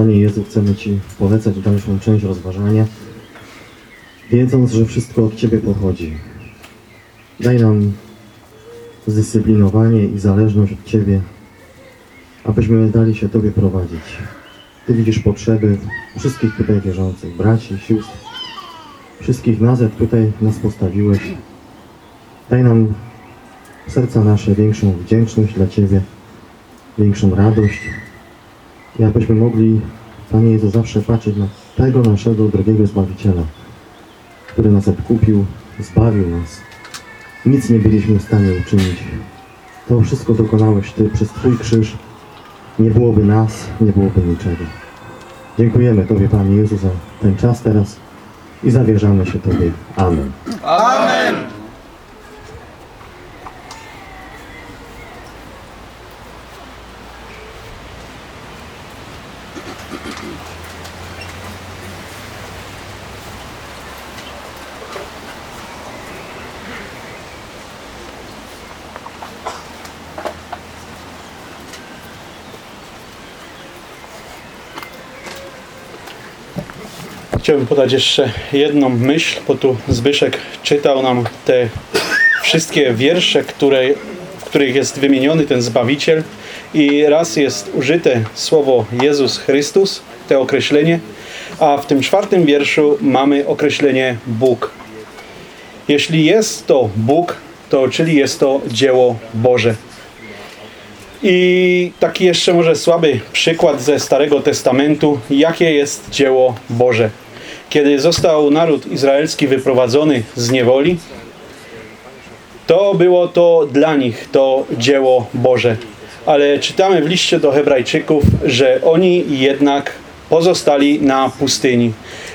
Panie Jezu, chcemy Ci polecać dalszą część rozważania, wiedząc, że wszystko od Ciebie pochodzi. Daj nam zdyscyplinowanie i zależność od Ciebie, abyśmy dali się Tobie prowadzić. Ty widzisz potrzeby wszystkich tutaj wierzących, braci, sióstr, wszystkich nas, jak tutaj nas postawiłeś. Daj nam serca nasze większą wdzięczność dla Ciebie, większą radość i abyśmy mogli, Panie Jezu, zawsze patrzeć na tego naszego drogiego Zbawiciela, który nas odkupił, zbawił nas. Nic nie byliśmy w stanie uczynić. To wszystko dokonałeś Ty przez Twój krzyż. Nie byłoby nas, nie byłoby niczego. Dziękujemy Tobie, Panie Jezu, za ten czas teraz i zawierzamy się Tobie. Amen. Chciałbym podać jeszcze jedną myśl, bo tu Zbyszek czytał nam te wszystkie wiersze, które, w których jest wymieniony ten Zbawiciel i raz jest użyte słowo Jezus Chrystus, te określenie, a w tym czwartym wierszu mamy określenie Bóg. Jeśli jest to Bóg, to czyli jest to dzieło Boże. I taki jeszcze może słaby przykład ze Starego Testamentu, jakie jest dzieło Boże. Kiedy został naród izraelski wyprowadzony z niewoli, to było to dla nich to dzieło Boże. Ale czytamy w liście do Hebrajczyków, że oni jednak pozostali na pustyni.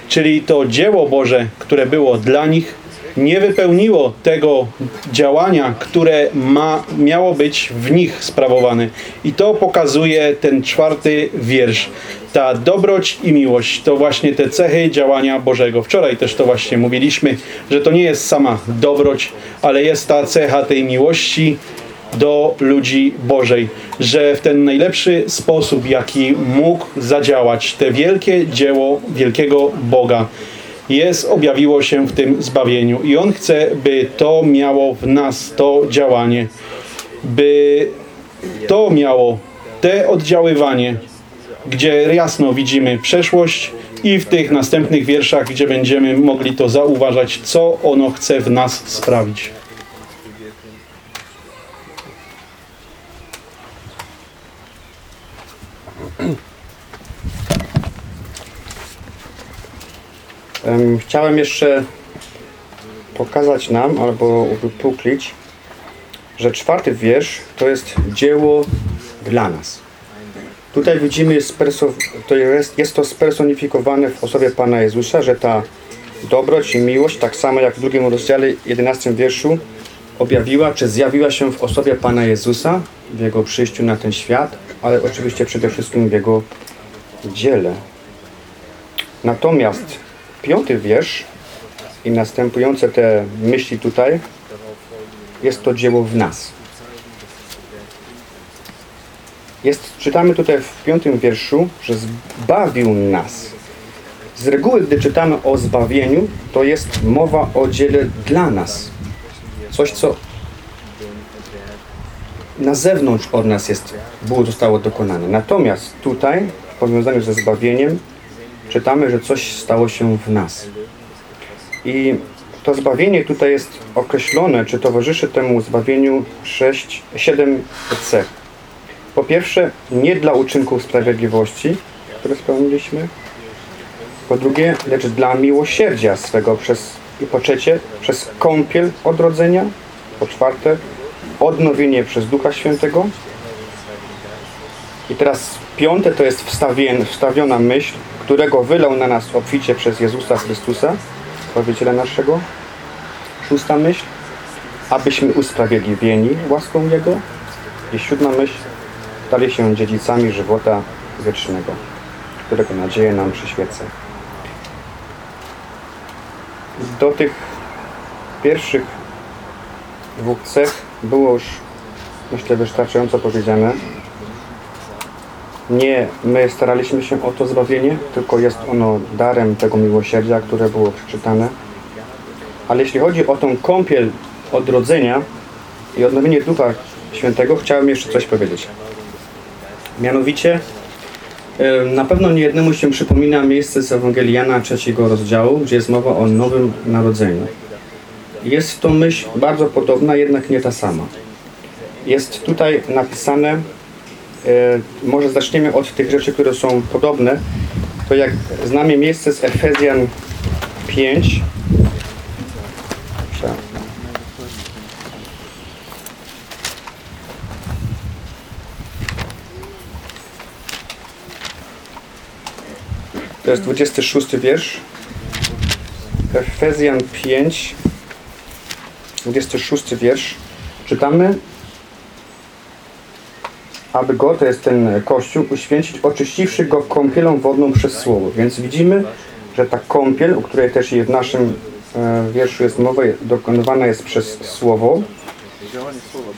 Czyli to dzieło Boże, które było dla nich, nie wypełniło tego działania, które ma, miało być w nich sprawowane. I to pokazuje ten czwarty wiersz. Ta dobroć i miłość to właśnie te cechy działania Bożego. Wczoraj też to właśnie mówiliśmy, że to nie jest sama dobroć, ale jest ta cecha tej miłości do ludzi Bożej, że w ten najlepszy sposób, jaki mógł zadziałać te wielkie dzieło wielkiego Boga, jest, objawiło się w tym zbawieniu. I On chce, by to miało w nas to działanie, by to miało te oddziaływanie, gdzie jasno widzimy przeszłość i w tych następnych wierszach, gdzie będziemy mogli to zauważać, co ono chce w nas sprawić. Chciałem jeszcze pokazać nam, albo uwypuklić, że czwarty wiersz to jest dzieło dla nas. Tutaj widzimy, jest, jest to spersonifikowane w osobie Pana Jezusa, że ta dobroć i miłość, tak samo jak w drugim rozdziale, 11 wierszu, objawiła czy zjawiła się w osobie Pana Jezusa, w Jego przyjściu na ten świat, ale oczywiście przede wszystkim w Jego dziele. Natomiast piąty wiersz i następujące te myśli tutaj jest to dzieło w nas. Jest, czytamy tutaj w piątym wierszu, że zbawił nas. Z reguły, gdy czytamy o zbawieniu, to jest mowa o dziele dla nas. Coś, co na zewnątrz od nas jest, było, zostało dokonane. Natomiast tutaj, w powiązaniu ze zbawieniem, czytamy, że coś stało się w nas. I to zbawienie tutaj jest określone, czy towarzyszy temu zbawieniu 6, 7 cech. Po pierwsze, nie dla uczynków sprawiedliwości, które spełniliśmy. Po drugie, lecz dla miłosierdzia swego przez, i po trzecie, przez kąpiel odrodzenia. Po czwarte, odnowienie przez Ducha Świętego. I teraz piąte to jest wstawien, wstawiona myśl, którego wylał na nas obficie przez Jezusa Chrystusa, Zbawiciela naszego. Szósta myśl, abyśmy usprawiedliwieni łaską Jego. I siódma myśl, stali się dziedzicami żywota wiecznego, którego nadzieję nam przyświeca. Do tych pierwszych dwóch cech było już, myślę, wystarczająco powiedziane. Nie my staraliśmy się o to zbawienie, tylko jest ono darem tego miłosierdzia, które było przeczytane. Ale jeśli chodzi o tą kąpiel odrodzenia i odnowienie Ducha Świętego, chciałem jeszcze coś powiedzieć. Mianowicie, na pewno niejednemu się przypomina miejsce z Ewangelii Jana trzeciego rozdziału, gdzie jest mowa o nowym narodzeniu. Jest to myśl bardzo podobna, jednak nie ta sama. Jest tutaj napisane, może zaczniemy od tych rzeczy, które są podobne, to jak znamy miejsce z Efezjan 5, Prze- To jest 26 wiersz. Efezjan 5, 26 wiersz. Czytamy, aby go, to jest ten kościół, uświęcić, oczyściwszy go kąpielą wodną przez słowo. Więc widzimy, że ta kąpiel, o której też w naszym e, wierszu jest mowa, dokonywana jest przez słowo,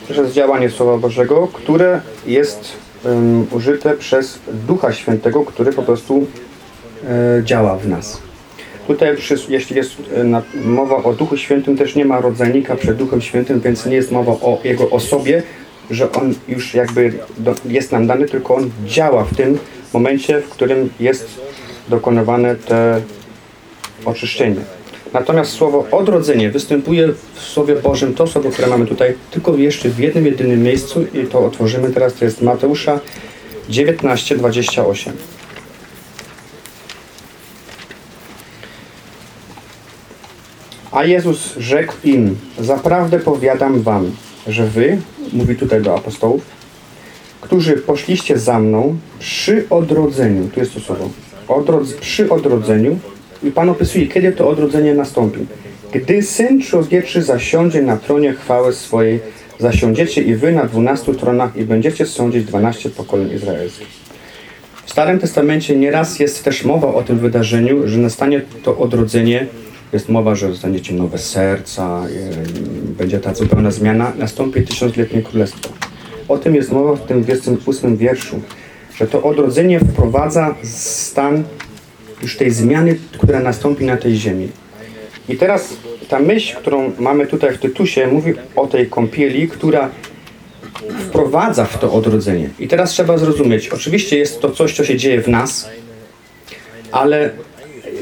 przez działanie Słowa Bożego, które jest em, użyte przez Ducha Świętego, który po prostu e, działa w nas. Tutaj, przy, jeśli jest e, mowa o Duchu Świętym, też nie ma rodzenika przed Duchem Świętym, więc nie jest mowa o Jego osobie, że On już jakby do, jest nam dany, tylko On działa w tym momencie, w którym jest dokonywane te oczyszczenie. Natomiast słowo odrodzenie występuje w Słowie Bożym, to słowo, które mamy tutaj, tylko jeszcze w jednym, jedynym miejscu i to otworzymy teraz, to jest Mateusza 19, 28. A Jezus rzekł im, zaprawdę powiadam wam, że wy, mówi tutaj do apostołów, którzy poszliście za mną przy odrodzeniu, tu jest to słowo, odrodz, przy odrodzeniu i Pan opisuje, kiedy to odrodzenie nastąpi. Gdy Syn Człowieczy zasiądzie na tronie chwały swojej, zasiądziecie i wy na dwunastu tronach i będziecie sądzić dwanaście pokoleń izraelskich. W Starym Testamencie nieraz jest też mowa o tym wydarzeniu, że nastanie to odrodzenie, jest mowa, że dostaniecie nowe serca, będzie ta zupełna zmiana, nastąpi tysiącletnie królestwo. O tym jest mowa w tym 28 wierszu, że to odrodzenie wprowadza stan już tej zmiany, która nastąpi na tej ziemi. I teraz ta myśl, którą mamy tutaj w tytusie, mówi o tej kąpieli, która wprowadza w to odrodzenie. I teraz trzeba zrozumieć, oczywiście jest to coś, co się dzieje w nas, ale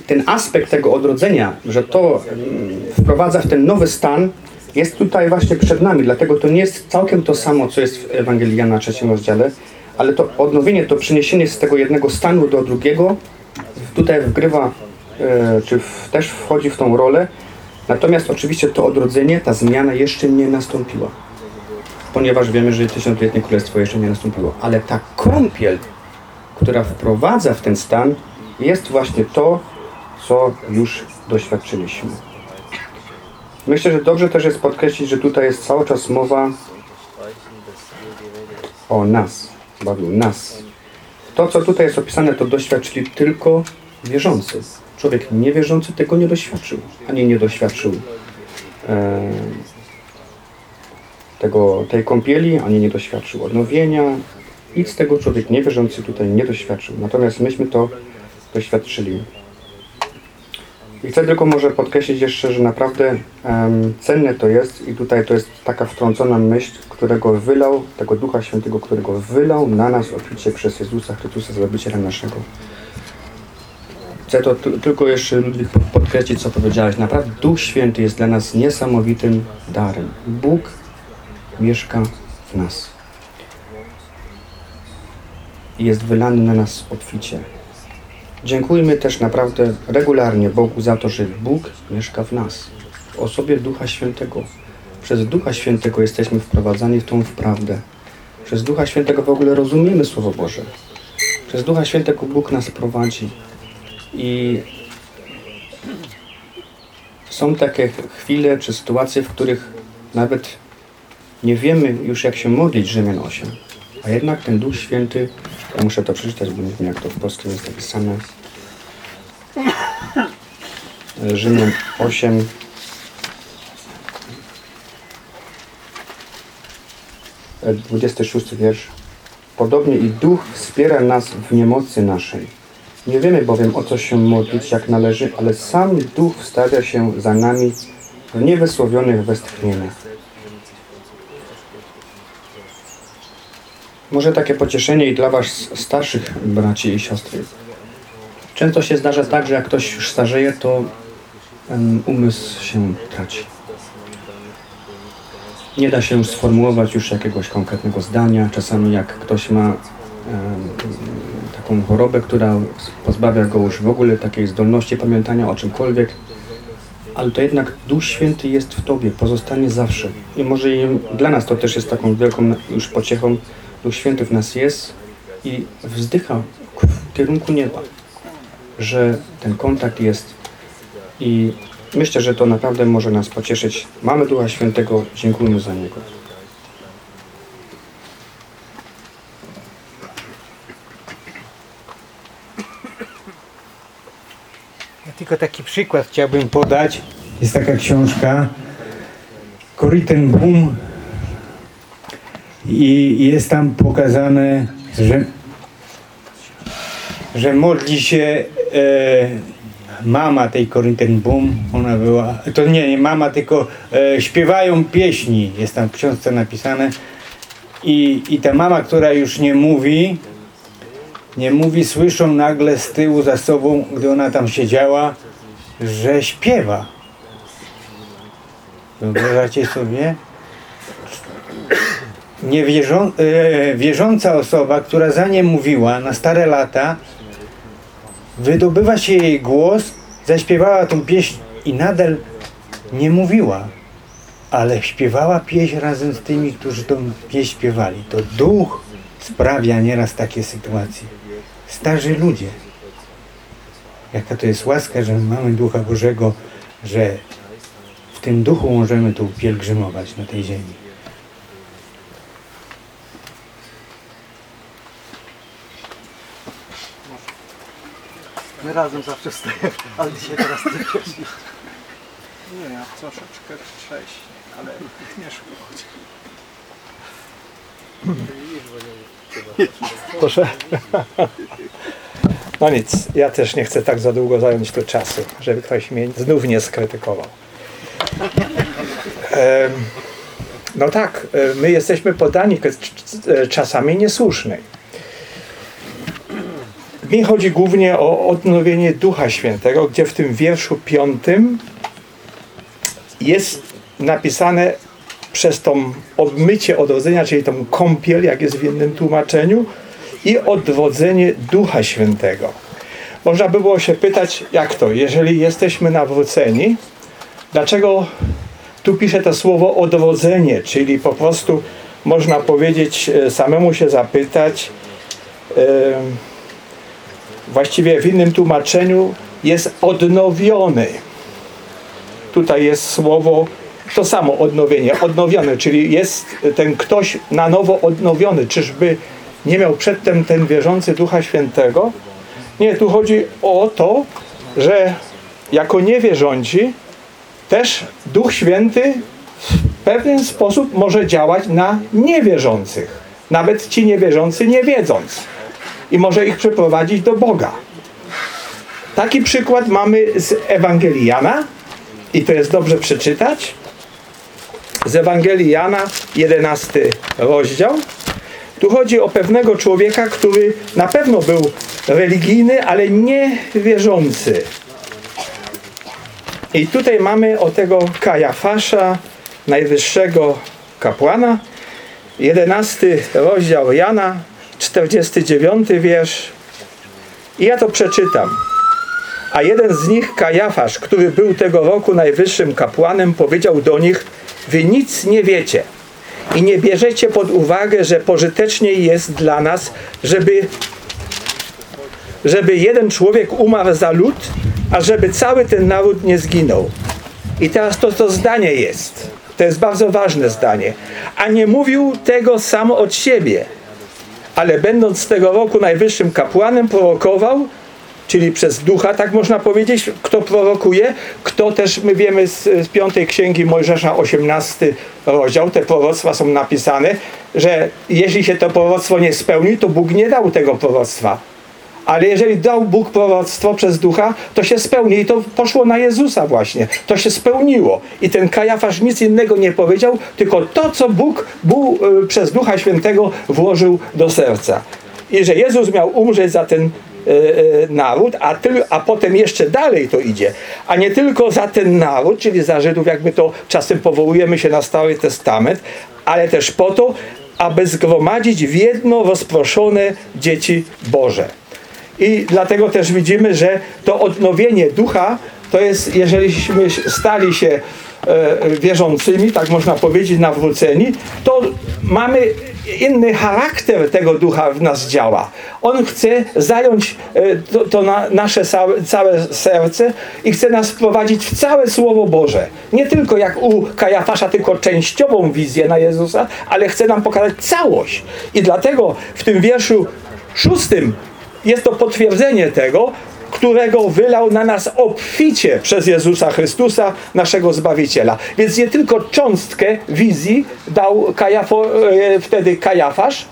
ten aspekt tego odrodzenia, że to mm, wprowadza w ten nowy stan, jest tutaj właśnie przed nami. Dlatego to nie jest całkiem to samo, co jest w Ewangelii Jana trzecim rozdziale, ale to odnowienie, to przeniesienie z tego jednego stanu do drugiego tutaj wgrywa, e, czy też wchodzi w tą rolę. Natomiast oczywiście to odrodzenie, ta zmiana jeszcze nie nastąpiła. Ponieważ wiemy, że tysiącletnie królestwo jeszcze nie nastąpiło. Ale ta kąpiel, która wprowadza w ten stan, jest właśnie to, co już doświadczyliśmy. Myślę, że dobrze też jest podkreślić, że tutaj jest cały czas mowa o nas. Bawił nas. To, co tutaj jest opisane, to doświadczyli tylko wierzący. Człowiek niewierzący tego nie doświadczył, ani nie doświadczył e, tego, tej kąpieli, ani nie doświadczył odnowienia. Nic z tego człowiek niewierzący tutaj nie doświadczył. Natomiast myśmy to doświadczyli. I chcę tylko może podkreślić jeszcze, że naprawdę em, cenne to jest i tutaj to jest taka wtrącona myśl, którego wylał, tego Ducha Świętego, którego wylał na nas obficie przez Jezusa Chrystusa, Zbawiciela naszego. Chcę to ty- tylko jeszcze podkreślić, co powiedziałeś. Naprawdę Duch Święty jest dla nas niesamowitym darem. Bóg mieszka w nas. I jest wylany na nas obficie. Dziękujmy też naprawdę regularnie Bogu za to, że Bóg mieszka w nas, w osobie Ducha Świętego. Przez Ducha Świętego jesteśmy wprowadzani w tą prawdę. Przez Ducha Świętego w ogóle rozumiemy Słowo Boże. Przez Ducha Świętego Bóg nas prowadzi. I są takie chwile czy sytuacje, w których nawet nie wiemy już jak się modlić Rzymian 8. A jednak ten Duch Święty, ja muszę to przeczytać, bo nie wiem jak to w polskim jest napisane. Rzymian 8. e, 26 wiersz. Podobnie i Duch wspiera nas w niemocy naszej. Nie wiemy bowiem o co się modlić jak należy, ale sam Duch wstawia się za nami w niewysłowionych westchnieniach. Może takie pocieszenie i dla Was starszych braci i siostry. Często się zdarza tak, że jak ktoś już starzeje, to umysł się traci. Nie da się sformułować już jakiegoś konkretnego zdania. Czasami jak ktoś ma taką chorobę, która pozbawia go już w ogóle takiej zdolności pamiętania o czymkolwiek, ale to jednak Duch Święty jest w Tobie, pozostanie zawsze. I może i dla nas to też jest taką wielką już pociechą. Duch Święty w nas jest i wzdycha w kierunku nieba, że ten kontakt jest i myślę, że to naprawdę może nas pocieszyć. Mamy Ducha Świętego, dziękujmy za Niego. Ja tylko taki przykład chciałbym podać. Jest taka książka Corinthian Boom i jest tam pokazane, że, że modli się e, mama tej Corinthian Boom, ona była, to nie, nie mama, tylko e, śpiewają pieśni, jest tam w książce napisane i, i ta mama, która już nie mówi, nie mówi, słyszą nagle z tyłu za sobą, gdy ona tam siedziała, że śpiewa. Wyobrażacie sobie? Niewierzą, e, wierząca osoba, która za nie mówiła na stare lata, wydobywa się jej głos, zaśpiewała tą pieśń i nadal nie mówiła, ale śpiewała pieśń razem z tymi, którzy tą pieśń śpiewali. To duch sprawia nieraz takie sytuacje. Starzy ludzie. Jaka to jest łaska, że mamy Ducha Bożego, że w tym duchu możemy tu pielgrzymować na tej ziemi. My razem zawsze wstajemy, ale dzisiaj teraz ty. Nie, ja troszeczkę wcześniej, ale nie szkodzi. Proszę. No nic, ja też nie chcę tak za długo zająć tu czasu, żeby ktoś mnie znów nie skrytykował. No tak, e, my jesteśmy poddani k- c- czasami niesłusznej. Mi chodzi głównie o odnowienie Ducha Świętego, gdzie w tym wierszu piątym jest napisane przez tą obmycie odrodzenia, czyli tą kąpiel, jak jest w innym tłumaczeniu, i odwodzenie Ducha Świętego. Można by było się pytać, jak to, jeżeli jesteśmy nawróceni, dlaczego tu pisze to słowo odwodzenie, czyli po prostu można powiedzieć, e, samemu się zapytać, e, właściwie w innym tłumaczeniu jest odnowiony. Tutaj jest słowo to samo odnowienie, odnowiony, czyli jest ten ktoś na nowo odnowiony. Czyżby nie miał przedtem ten wierzący Ducha Świętego? Nie, tu chodzi o to, że jako niewierzący też Duch Święty w pewien sposób może działać na niewierzących. Nawet ci niewierzący nie wiedząc. I może ich przeprowadzić do Boga. Taki przykład mamy z Ewangelii Jana i to jest dobrze przeczytać. Z Ewangelii Jana, 11 rozdział. Tu chodzi o pewnego człowieka, który na pewno był religijny, ale nie wierzący. I tutaj mamy o tego Kajafasza, najwyższego kapłana, 11 rozdział Jana, 49 wiersz. I ja to przeczytam. A jeden z nich, Kajafasz, który był tego roku najwyższym kapłanem, powiedział do nich: Wy nic nie wiecie i nie bierzecie pod uwagę, że pożyteczniej jest dla nas, żeby, żeby jeden człowiek umarł za lud, a żeby cały ten naród nie zginął. I teraz to, to zdanie jest. To jest bardzo ważne zdanie. A nie mówił tego sam od siebie, ale będąc tego roku najwyższym kapłanem, prorokował, czyli przez ducha, tak można powiedzieć, kto prorokuje, kto też, my wiemy z, z piątej księgi Mojżesza, 18 rozdział, te proroctwa są napisane, że jeśli się to proroctwo nie spełni, to Bóg nie dał tego proroctwa. Ale jeżeli dał Bóg proroctwo przez ducha, to się spełni i to poszło na Jezusa właśnie. To się spełniło. I ten Kajafasz nic innego nie powiedział, tylko to, co Bóg, y, przez Ducha Świętego włożył do serca. I że Jezus miał umrzeć za ten y, y, naród, a, tyl, a potem jeszcze dalej to idzie. A nie tylko za ten naród, czyli za Żydów, jak my to czasem powołujemy się na Stary Testament, ale też po to, aby zgromadzić w jedno rozproszone dzieci Boże. I dlatego też widzimy, że to odnowienie ducha to jest, jeżeliśmy stali się e, wierzącymi, tak można powiedzieć, nawróceni, to mamy inny charakter tego ducha w nas działa. On chce zająć e, to, to na, nasze całe, serce i chce nas wprowadzić w całe Słowo Boże. Nie tylko jak u Kajafasza, tylko częściową wizję na Jezusa, ale chce nam pokazać całość. I dlatego w tym wierszu szóstym jest to potwierdzenie tego, którego wylał na nas obficie przez Jezusa Chrystusa, naszego Zbawiciela. Więc nie tylko cząstkę wizji dał Kajafo, e, wtedy Kajafasz,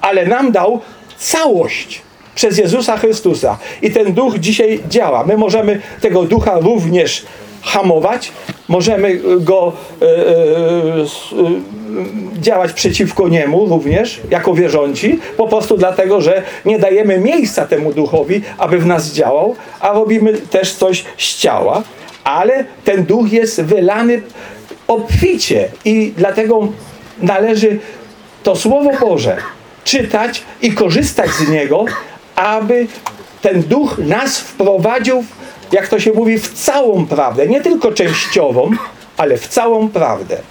ale nam dał całość przez Jezusa Chrystusa. I ten duch dzisiaj działa. My możemy tego ducha również hamować, możemy go e, e, s- e, działać przeciwko niemu również, jako wierząci, po prostu dlatego, że nie dajemy miejsca temu duchowi, aby w nas działał, a robimy też coś z ciała, ale ten duch jest wylany obficie i dlatego należy to Słowo Boże czytać i korzystać z niego, aby ten duch nas wprowadził, jak to się mówi, w całą prawdę. Nie tylko częściową, ale w całą prawdę.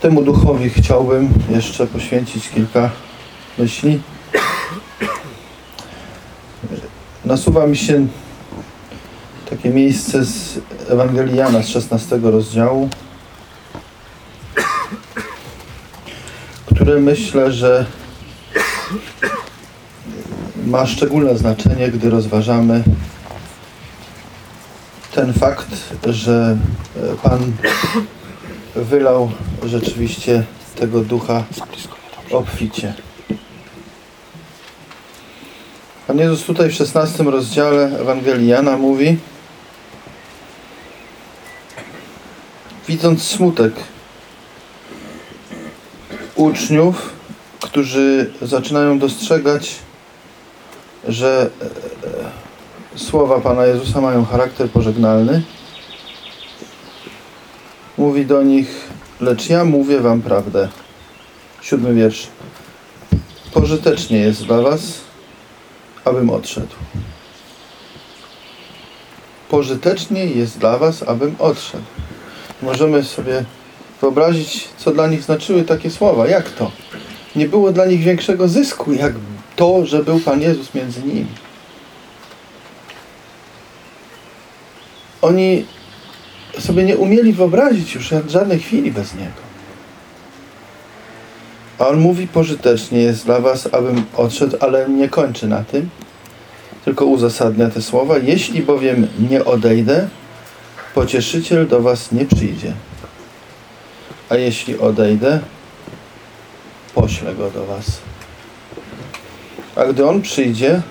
Temu duchowi chciałbym jeszcze poświęcić kilka myśli. Nasuwa mi się takie miejsce z Ewangelii Jana z 16 rozdziału, które myślę, że ma szczególne znaczenie, gdy rozważamy ten fakt, że e, Pan wylał rzeczywiście tego ducha obficie. Pan Jezus tutaj w 16 rozdziale Ewangelii Jana mówi widząc smutek uczniów, którzy zaczynają dostrzegać, że e, słowa Pana Jezusa mają charakter pożegnalny, mówi do nich, lecz ja mówię wam prawdę. Siódmy wiersz. Pożytecznie jest dla was, abym odszedł. Pożytecznie jest dla was, abym odszedł. Możemy sobie wyobrazić, co dla nich znaczyły takie słowa. Jak to? Nie było dla nich większego zysku, jak to, że był Pan Jezus między nimi. Oni sobie nie umieli wyobrazić już żadnej chwili bez Niego. A On mówi pożytecznie jest dla was, abym odszedł, ale nie kończy na tym, tylko uzasadnia te słowa. Jeśli bowiem nie odejdę, pocieszyciel do was nie przyjdzie. A jeśli odejdę, poślę go do was. A gdy On przyjdzie,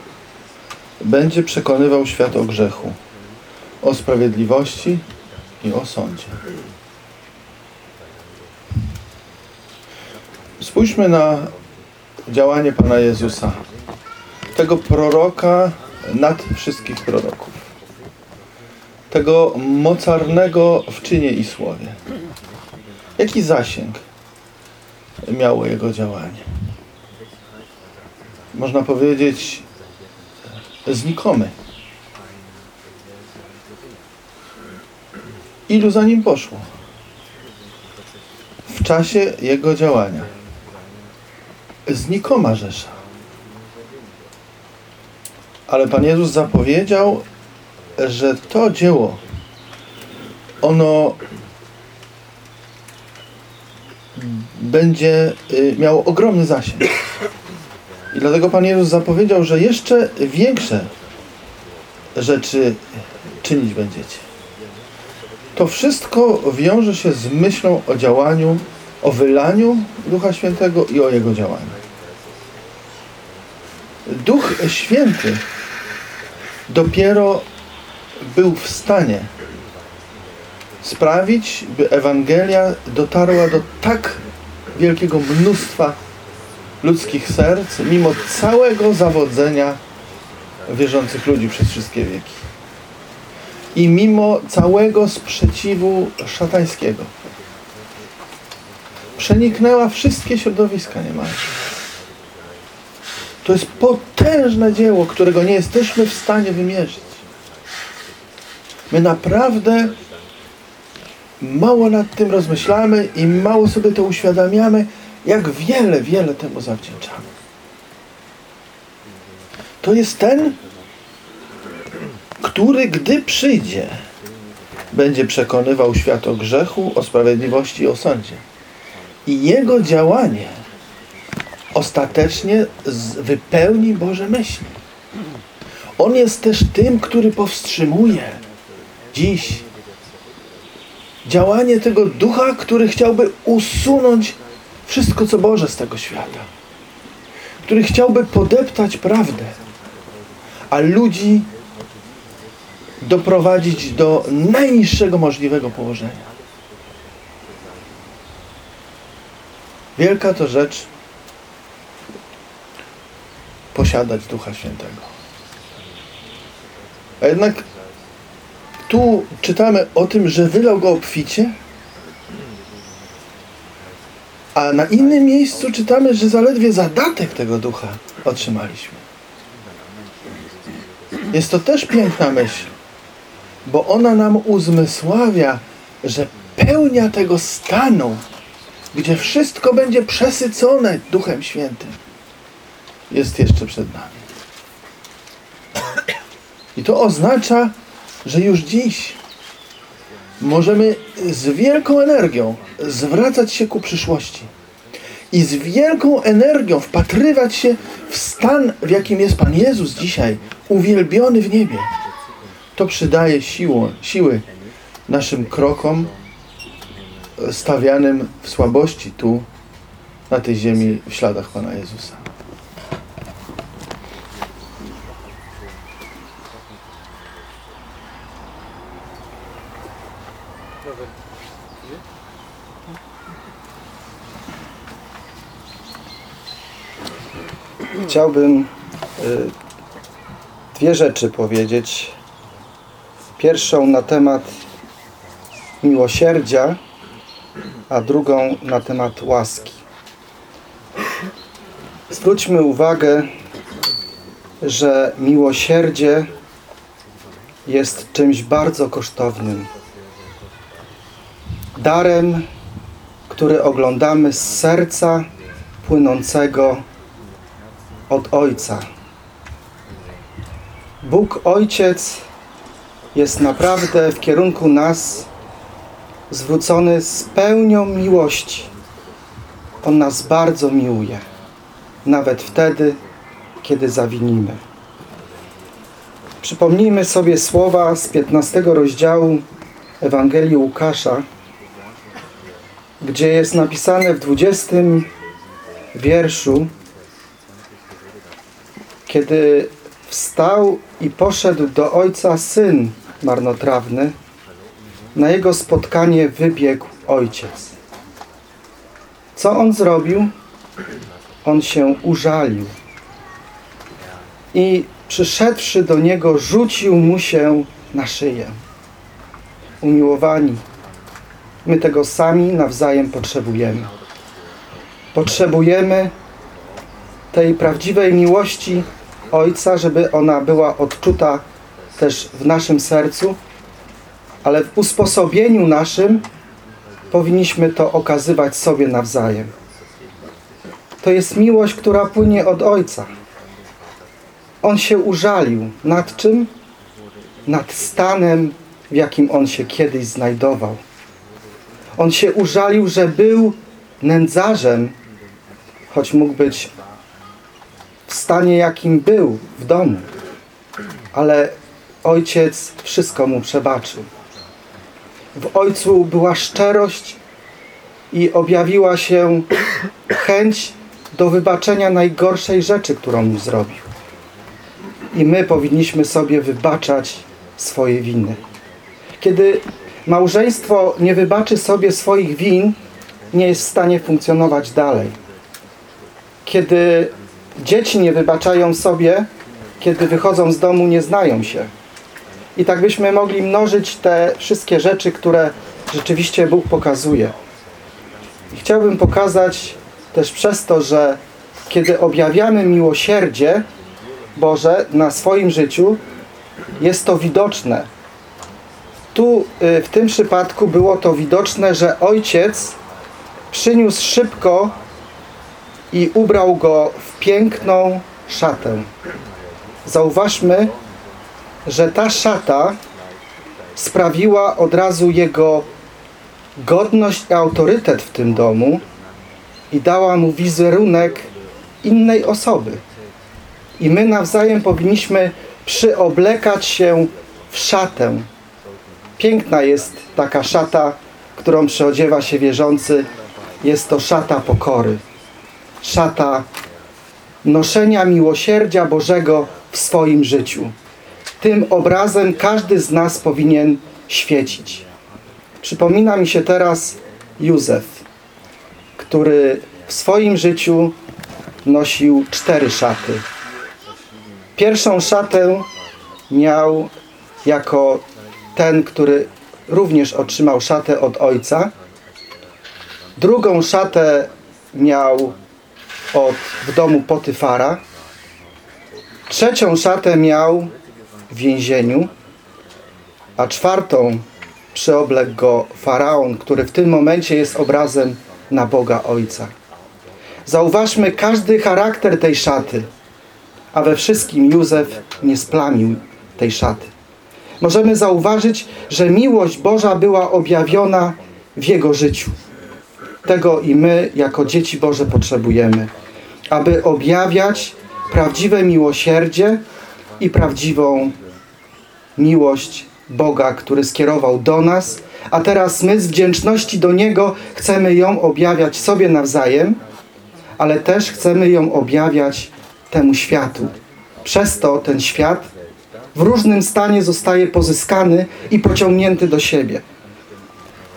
będzie przekonywał świat o grzechu, o sprawiedliwości i o sądzie. Spójrzmy na działanie Pana Jezusa, tego proroka nad wszystkich proroków, tego mocarnego w czynie i słowie. Jaki zasięg miało jego działanie? Można powiedzieć znikomy. Ilu za nim poszło? W czasie jego działania. Znikoma rzesza. Ale Pan Jezus zapowiedział, że to dzieło, ono będzie y, miało ogromny zasięg. I dlatego Pan Jezus zapowiedział, że jeszcze większe rzeczy czynić będziecie. To wszystko wiąże się z myślą o działaniu, o wylaniu Ducha Świętego i o Jego działaniu. Duch Święty dopiero był w stanie sprawić, by Ewangelia dotarła do tak wielkiego mnóstwa ludzkich serc, mimo całego zawodzenia wierzących ludzi przez wszystkie wieki. I mimo całego sprzeciwu szatańskiego. Przeniknęła wszystkie środowiska niemalże. To jest potężne dzieło, którego nie jesteśmy w stanie wymierzyć. My naprawdę mało nad tym rozmyślamy i mało sobie to uświadamiamy, jak wiele, wiele temu zawdzięczamy. To jest ten, który gdy przyjdzie, będzie przekonywał świat o grzechu, o sprawiedliwości i o sądzie. I jego działanie ostatecznie wypełni Boże myśli. On jest też tym, który powstrzymuje dziś działanie tego ducha, który chciałby usunąć wszystko, co Boże z tego świata. Który chciałby podeptać prawdę, a ludzi doprowadzić do najniższego możliwego położenia. Wielka to rzecz posiadać Ducha Świętego. A jednak tu czytamy o tym, że wylał go obficie, a na innym miejscu czytamy, że zaledwie zadatek tego ducha otrzymaliśmy. Jest to też piękna myśl, bo ona nam uzmysławia, że pełnia tego stanu, gdzie wszystko będzie przesycone Duchem Świętym, jest jeszcze przed nami. I to oznacza, że już dziś możemy z wielką energią zwracać się ku przyszłości i z wielką energią wpatrywać się w stan, w jakim jest Pan Jezus dzisiaj, uwielbiony w niebie. To przydaje siłę, siły naszym krokom stawianym w słabości tu, na tej ziemi, w śladach Pana Jezusa. Chciałbym y, dwie rzeczy powiedzieć. Pierwszą na temat miłosierdzia, a drugą na temat łaski. Zwróćmy uwagę, że miłosierdzie jest czymś bardzo kosztownym. Darem, który oglądamy z serca płynącego od Ojca. Bóg Ojciec jest naprawdę w kierunku nas zwrócony z pełnią miłości. On nas bardzo miłuje, nawet wtedy, kiedy zawinimy. Przypomnijmy sobie słowa z 15 rozdziału Ewangelii Łukasza, gdzie jest napisane w 20 wierszu kiedy wstał i poszedł do ojca syn marnotrawny, na jego spotkanie wybiegł ojciec. Co on zrobił? On się użalił i przyszedłszy do niego, rzucił mu się na szyję. Umiłowani, my tego sami nawzajem potrzebujemy. Potrzebujemy tej prawdziwej miłości Ojca, żeby ona była odczuta też w naszym sercu, ale w usposobieniu naszym powinniśmy to okazywać sobie nawzajem. To jest miłość, która płynie od Ojca. On się użalił. Nad czym? Nad stanem, w jakim on się kiedyś znajdował. On się użalił, że był nędzarzem, choć mógł być w stanie, jakim był w domu. Ale ojciec wszystko mu przebaczył. W ojcu była szczerość i objawiła się chęć do wybaczenia najgorszej rzeczy, którą mu zrobił. I my powinniśmy sobie wybaczać swoje winy. Kiedy małżeństwo nie wybaczy sobie swoich win, nie jest w stanie funkcjonować dalej. Kiedy dzieci nie wybaczają sobie, kiedy wychodzą z domu, nie znają się. I tak byśmy mogli mnożyć te wszystkie rzeczy, które rzeczywiście Bóg pokazuje. I chciałbym pokazać też przez to, że kiedy objawiamy miłosierdzie Boże na swoim życiu, jest to widoczne. Tu y, w tym przypadku było to widoczne, że ojciec przyniósł szybko i ubrał go w piękną szatę. Zauważmy, że ta szata sprawiła od razu jego godność i autorytet w tym domu i dała mu wizerunek innej osoby. I my nawzajem powinniśmy przyoblekać się w szatę. Piękna jest taka szata, którą przyodziewa się wierzący. Jest to szata pokory. Szata noszenia miłosierdzia Bożego w swoim życiu. Tym obrazem każdy z nas powinien świecić. Przypomina mi się teraz Józef, który w swoim życiu nosił cztery szaty. Pierwszą szatę miał jako ten, który również otrzymał szatę od ojca. Drugą szatę miał od, w domu Potyfara. Trzecią szatę miał więzieniu, a czwartą przeoblekł go Faraon, który w tym momencie jest obrazem na Boga Ojca. Zauważmy każdy charakter tej szaty, a we wszystkim Józef nie splamił tej szaty. Możemy zauważyć, że miłość Boża była objawiona w jego życiu. Tego i my, jako dzieci Boże, potrzebujemy, aby objawiać prawdziwe miłosierdzie i prawdziwą miłość Boga, który skierował do nas, a teraz my z wdzięczności do Niego chcemy ją objawiać sobie nawzajem, ale też chcemy ją objawiać temu światu. Przez to ten świat w różnym stanie zostaje pozyskany i pociągnięty do siebie.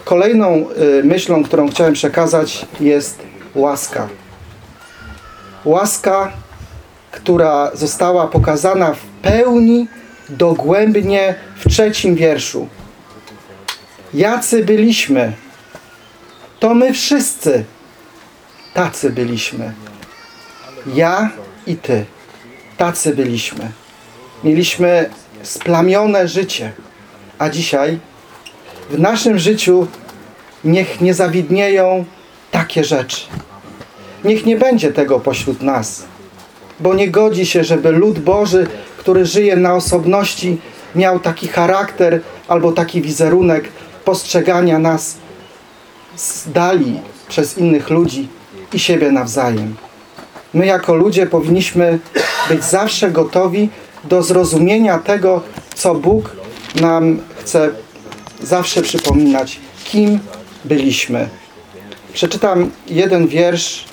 Kolejną y, myślą, którą chciałem przekazać jest łaska. Łaska, która została pokazana w pełni, dogłębnie w trzecim wierszu. Jacy byliśmy, to my wszyscy tacy byliśmy. Ja i ty. Tacy byliśmy. Mieliśmy splamione życie. A dzisiaj w naszym życiu niech nie zawidnieją takie rzeczy. Niech nie będzie tego pośród nas. Bo nie godzi się, żeby lud Boży, który żyje na osobności, miał taki charakter albo taki wizerunek postrzegania nas z dali przez innych ludzi i siebie nawzajem. My jako ludzie powinniśmy być zawsze gotowi do zrozumienia tego, co Bóg nam chce zawsze przypominać, kim byliśmy. Przeczytam jeden wiersz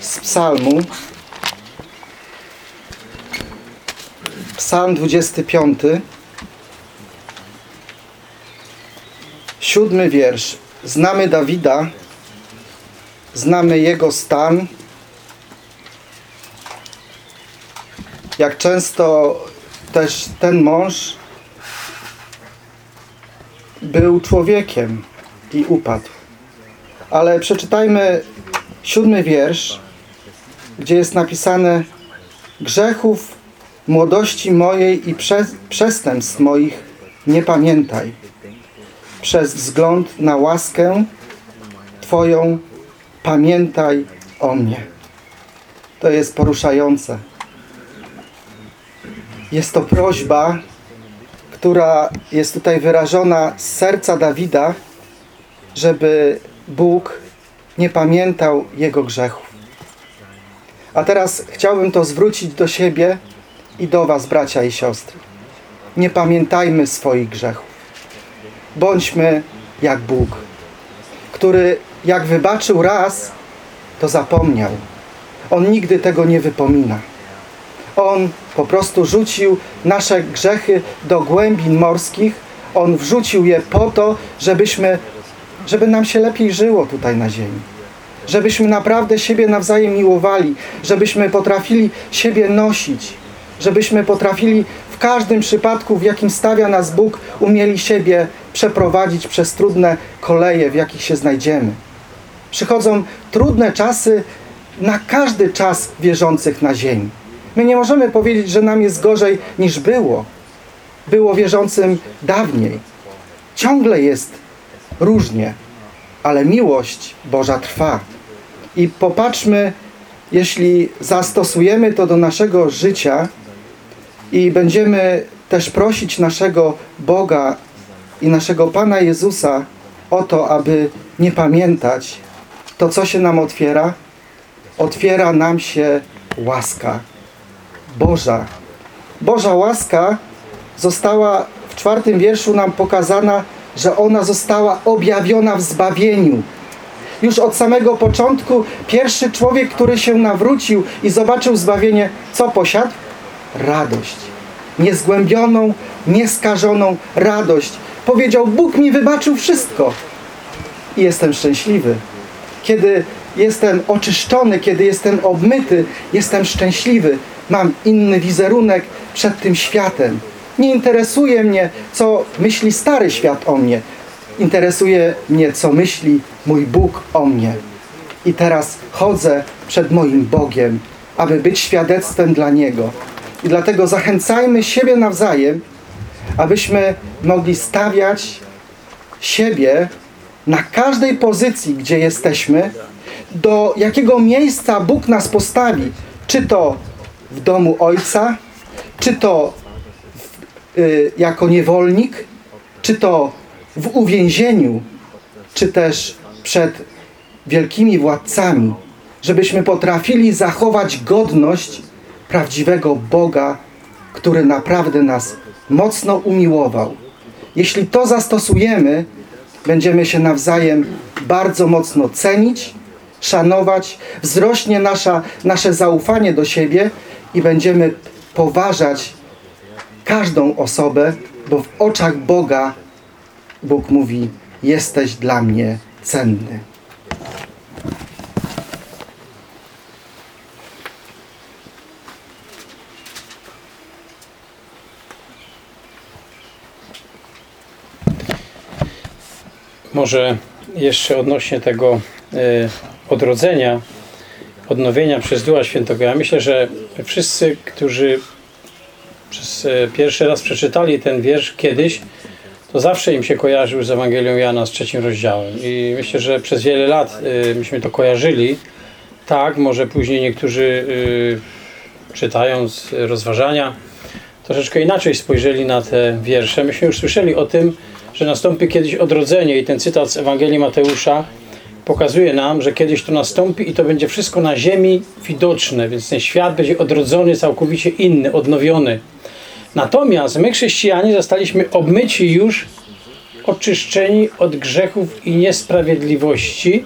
z psalmu. Psalm 25. Siódmy wiersz. Znamy Dawida, znamy jego stan. Jak często też ten mąż był człowiekiem i upadł. Ale przeczytajmy siódmy wiersz, gdzie jest napisane grzechów młodości mojej i prze, przestępstw moich nie pamiętaj. Przez wzgląd na łaskę Twoją pamiętaj o mnie. To jest poruszające. Jest to prośba, która jest tutaj wyrażona z serca Dawida, żeby Bóg nie pamiętał jego grzechów. A teraz chciałbym to zwrócić do siebie i do Was, bracia i siostry. Nie pamiętajmy swoich grzechów. Bądźmy jak Bóg, który jak wybaczył raz, to zapomniał. On nigdy tego nie wypomina. On po prostu rzucił nasze grzechy do głębin morskich. On wrzucił je po to, żebyśmy, żeby nam się lepiej żyło tutaj na ziemi. Żebyśmy naprawdę siebie nawzajem miłowali, żebyśmy potrafili siebie nosić, żebyśmy potrafili w każdym przypadku, w jakim stawia nas Bóg, umieli siebie przeprowadzić przez trudne koleje, w jakich się znajdziemy. Przychodzą trudne czasy na każdy czas wierzących na ziemi. My nie możemy powiedzieć, że nam jest gorzej niż było. Było wierzącym dawniej. Ciągle jest różnie, ale miłość Boża trwa. I popatrzmy, jeśli zastosujemy to do naszego życia i będziemy też prosić naszego Boga i naszego Pana Jezusa o to, aby nie pamiętać, to co się nam otwiera? Otwiera nam się łaska Boża. Boża łaska została w czwartym wierszu nam pokazana, że ona została objawiona w zbawieniu. Już od samego początku pierwszy człowiek, który się nawrócił i zobaczył zbawienie, co posiadł? Radość. Niezgłębioną, nieskażoną radość. Powiedział, Bóg mi wybaczył wszystko. I jestem szczęśliwy. Kiedy jestem oczyszczony, kiedy jestem obmyty, jestem szczęśliwy. Mam inny wizerunek przed tym światem. Nie interesuje mnie, co myśli stary świat o mnie. Interesuje mnie, co myśli mój Bóg o mnie. I teraz chodzę przed moim Bogiem, aby być świadectwem dla Niego. I dlatego zachęcajmy siebie nawzajem, abyśmy mogli stawiać siebie na każdej pozycji, gdzie jesteśmy, do jakiego miejsca Bóg nas postawi. Czy to w domu Ojca, czy to w, y, jako niewolnik, czy to w uwięzieniu, czy też przed wielkimi władcami, żebyśmy potrafili zachować godność prawdziwego Boga, który naprawdę nas mocno umiłował. Jeśli to zastosujemy, będziemy się nawzajem bardzo mocno cenić, szanować, wzrośnie nasza, nasze zaufanie do siebie i będziemy poważać każdą osobę, bo w oczach Boga Bóg mówi: Jesteś dla mnie cenny. Może jeszcze odnośnie tego e, odrodzenia, odnowienia przez Ducha Świętego. Ja myślę, że wszyscy, którzy przez e, pierwszy raz przeczytali ten wiersz kiedyś, to zawsze im się kojarzył z Ewangelią Jana z trzecim rozdziałem. I myślę, że przez wiele lat e, myśmy to kojarzyli. Tak, może później niektórzy czytając rozważania troszeczkę inaczej spojrzeli na te wiersze. Myśmy już słyszeli o tym, że nastąpi kiedyś odrodzenie i ten cytat z Ewangelii Mateusza pokazuje nam, że kiedyś to nastąpi i to będzie wszystko na ziemi widoczne, więc ten świat będzie odrodzony, całkowicie inny, odnowiony. Natomiast my chrześcijanie zostaliśmy obmyci już, oczyszczeni od grzechów i niesprawiedliwości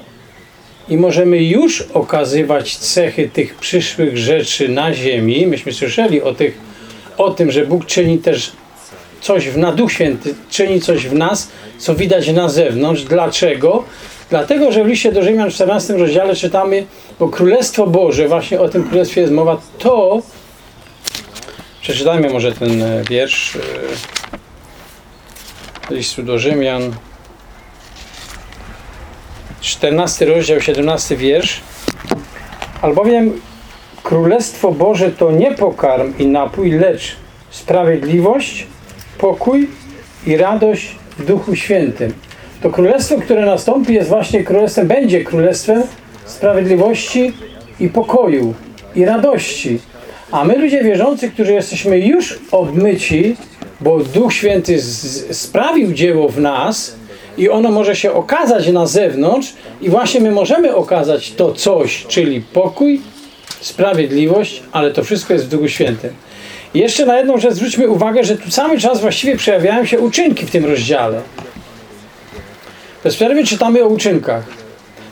i możemy już okazywać cechy tych przyszłych rzeczy na ziemi. Myśmy słyszeli o, tych, o tym, że Bóg czyni też coś w na Duch Święty czyni coś w nas, co widać na zewnątrz. Dlaczego? Dlatego, że w liście do Rzymian w 14 rozdziale czytamy, bo Królestwo Boże, właśnie o tym Królestwie jest mowa, to przeczytajmy może ten e, wiersz e, listu do Rzymian 14 rozdział, 17 wiersz albowiem Królestwo Boże to nie pokarm i napój, lecz sprawiedliwość, pokój i radość w Duchu Świętym. To królestwo, które nastąpi, jest właśnie królestwem, będzie królestwem sprawiedliwości i pokoju i radości. A my ludzie wierzący, którzy jesteśmy już obmyci, bo Duch Święty sprawił dzieło w nas i ono może się okazać na zewnątrz i właśnie my możemy okazać to coś, czyli pokój, sprawiedliwość, ale to wszystko jest w Duchu Świętym. Jeszcze na jedną rzecz zwróćmy uwagę, że tu cały czas właściwie przejawiają się uczynki w tym rozdziale. Bez przerwy czytamy o uczynkach.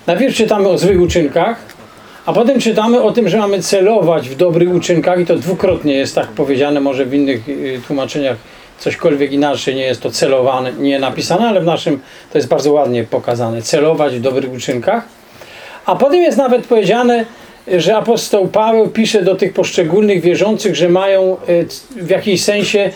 Najpierw czytamy o złych uczynkach, a potem czytamy o tym, że mamy celować w dobrych uczynkach i to dwukrotnie jest tak powiedziane, może w innych y, tłumaczeniach cośkolwiek inaczej, nie jest to celowane, nie napisane, ale w naszym to jest bardzo ładnie pokazane. Celować w dobrych uczynkach. A potem jest nawet powiedziane, że apostoł Paweł pisze do tych poszczególnych wierzących, że mają y, w jakiś sensie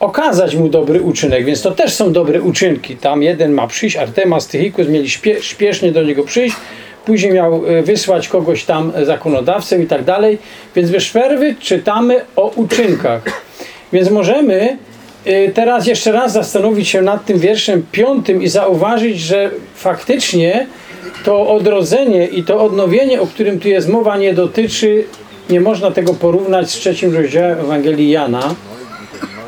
okazać mu dobry uczynek, więc to też są dobre uczynki. Tam jeden ma przyjść, Artemas, Tychikus, mieli śpie, śpiesznie do niego przyjść, później miał y, wysłać kogoś tam zakonodawcę i tak dalej, więc bez czytamy o uczynkach. Więc możemy y, teraz jeszcze raz zastanowić się nad tym wierszem piątym i zauważyć, że faktycznie to odrodzenie i to odnowienie, o którym tu jest mowa, nie dotyczy, nie można tego porównać z trzecim rozdziałem Ewangelii Jana,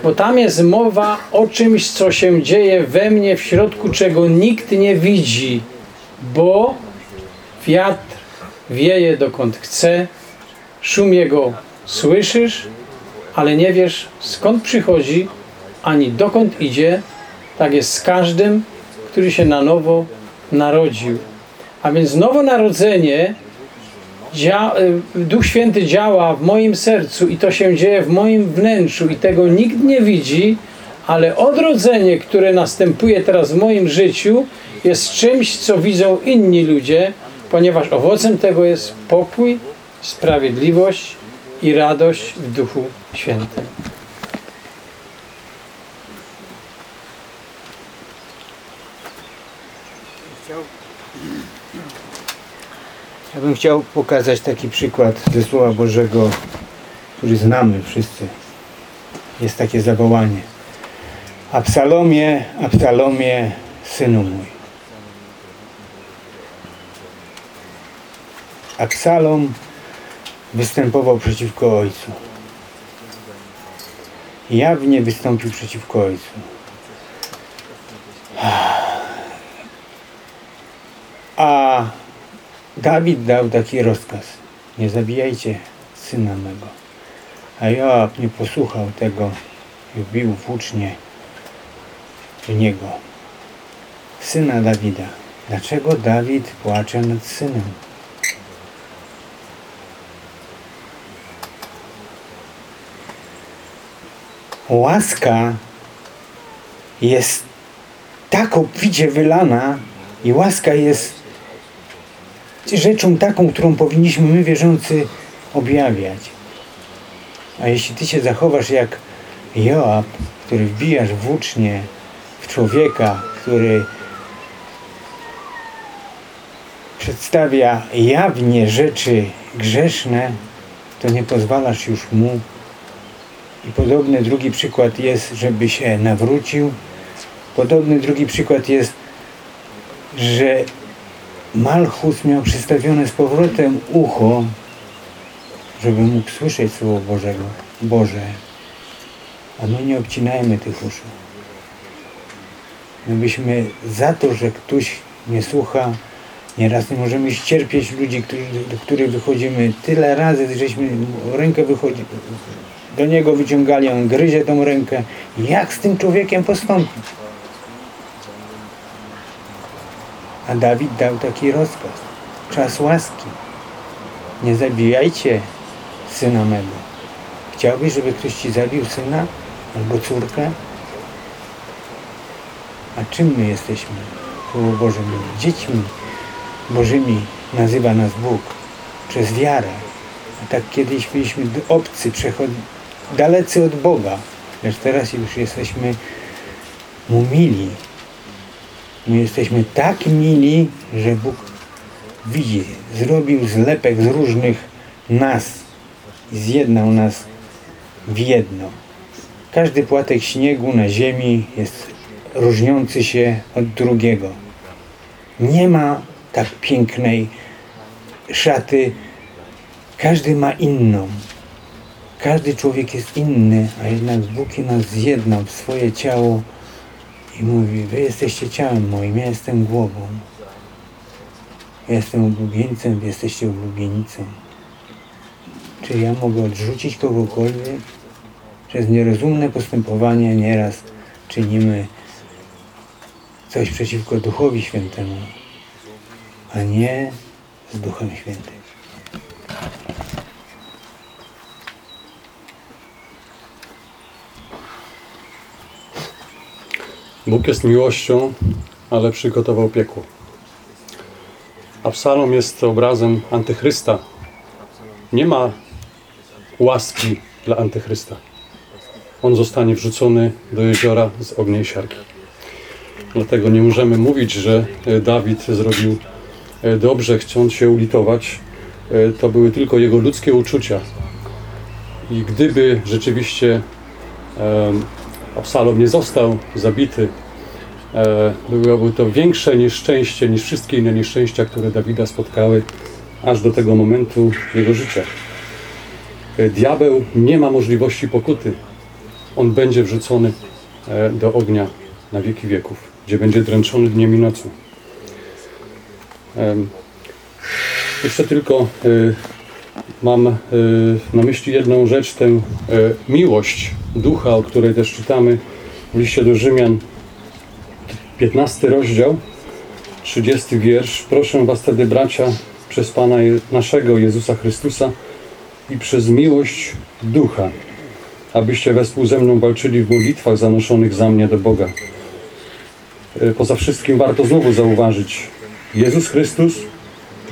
bo tam jest mowa o czymś, co się dzieje we mnie, w środku czego nikt nie widzi, bo wiatr wieje dokąd chce, szum jego słyszysz, ale nie wiesz skąd przychodzi, ani dokąd idzie. Tak jest z każdym, który się na nowo narodził. A więc nowonarodzenie, y, Duch Święty działa w moim sercu i to się dzieje w moim wnętrzu i tego nikt nie widzi, ale odrodzenie, które następuje teraz w moim życiu jest czymś, co widzą inni ludzie, ponieważ owocem tego jest pokój, sprawiedliwość i radość w Duchu Świętym. Ja bym chciał pokazać taki przykład ze Słowa Bożego, który znamy wszyscy. Jest takie zawołanie. Absalomie, Absalomie, synu mój. Absalom występował przeciwko ojcu. Jawnie wystąpił przeciwko ojcu. A Dawid dał taki rozkaz. Nie zabijajcie syna mego. A Joab nie posłuchał tego i wbił włócznie w niego. Syna Dawida. Dlaczego Dawid płacze nad synem? Łaska jest tak obficie wylana i łaska jest rzeczą taką, którą powinniśmy my wierzący objawiać. A jeśli ty się zachowasz jak Joab, który wbijasz włócznie w człowieka, który przedstawia jawnie rzeczy grzeszne, to nie pozwalasz już mu. I podobny drugi przykład jest, żeby się nawrócił. Podobny drugi przykład jest, że Malchus miał przystawione z powrotem ucho, żeby mógł słyszeć Słowo Bożego, Boże. A my nie obcinajmy tych uszu. My byśmy za to, że ktoś nie słucha, nieraz nie możemy ścierpieć ludzi, którzy, do których wychodzimy. Tyle razy, żeśmy rękę wychodzi, do niego wyciągali, on gryzie tą rękę. Jak z tym człowiekiem postąpić? A Dawid dał taki rozkaz. Czas łaski. Nie zabijajcie syna mego. Chciałbyś, żeby ktoś ci zabił syna albo córkę? A czym my jesteśmy? Słowo Boże mówi. Dziećmi Bożymi nazywa nas Bóg. Przez wiarę. A tak kiedyś byliśmy obcy, dalecy od Boga. Lecz teraz już jesteśmy mu mili. My jesteśmy tak mili, że Bóg widzi, zrobił zlepek z różnych nas i zjednał nas w jedno. Każdy płatek śniegu na ziemi jest różniący się od drugiego. Nie ma tak pięknej szaty, każdy ma inną. każdy człowiek jest inny, a jednak Bóg nas zjednał w swoje ciało i mówi, wy jesteście ciałem moim, ja jestem głową. Ja jestem oblubieńcem, wy jesteście oblubienicą. Czy ja mogę odrzucić kogokolwiek? Przez nierozumne postępowanie nieraz czynimy coś przeciwko Duchowi Świętemu, a nie z Duchem Świętym. Bóg jest miłością, ale przygotował piekło. Absalom jest obrazem antychrysta. Nie ma łaski dla antychrysta. On zostanie wrzucony do jeziora z ognia siarki. Dlatego nie możemy mówić, że e, Dawid zrobił e, dobrze, chcąc się ulitować. E, To były tylko jego ludzkie uczucia. I gdyby rzeczywiście Absalom nie został zabity, e, byłoby to większe nieszczęście niż wszystkie inne nieszczęścia, które Dawida spotkały aż do tego momentu jego życia. E, Diabeł nie ma możliwości pokuty. On będzie wrzucony e, do ognia na wieki wieków, gdzie będzie dręczony dniem i nocą. Jeszcze tylko mam na myśli jedną rzecz, tę miłość ducha, o której też czytamy w liście do Rzymian, 15 rozdział, 30 wiersz. Proszę Was tedy, bracia, przez Pana naszego Jezusa Chrystusa i przez miłość ducha, abyście wespół ze mną walczyli w modlitwach zanoszonych za mnie do Boga. Y, Poza wszystkim warto znowu zauważyć, Jezus Chrystus,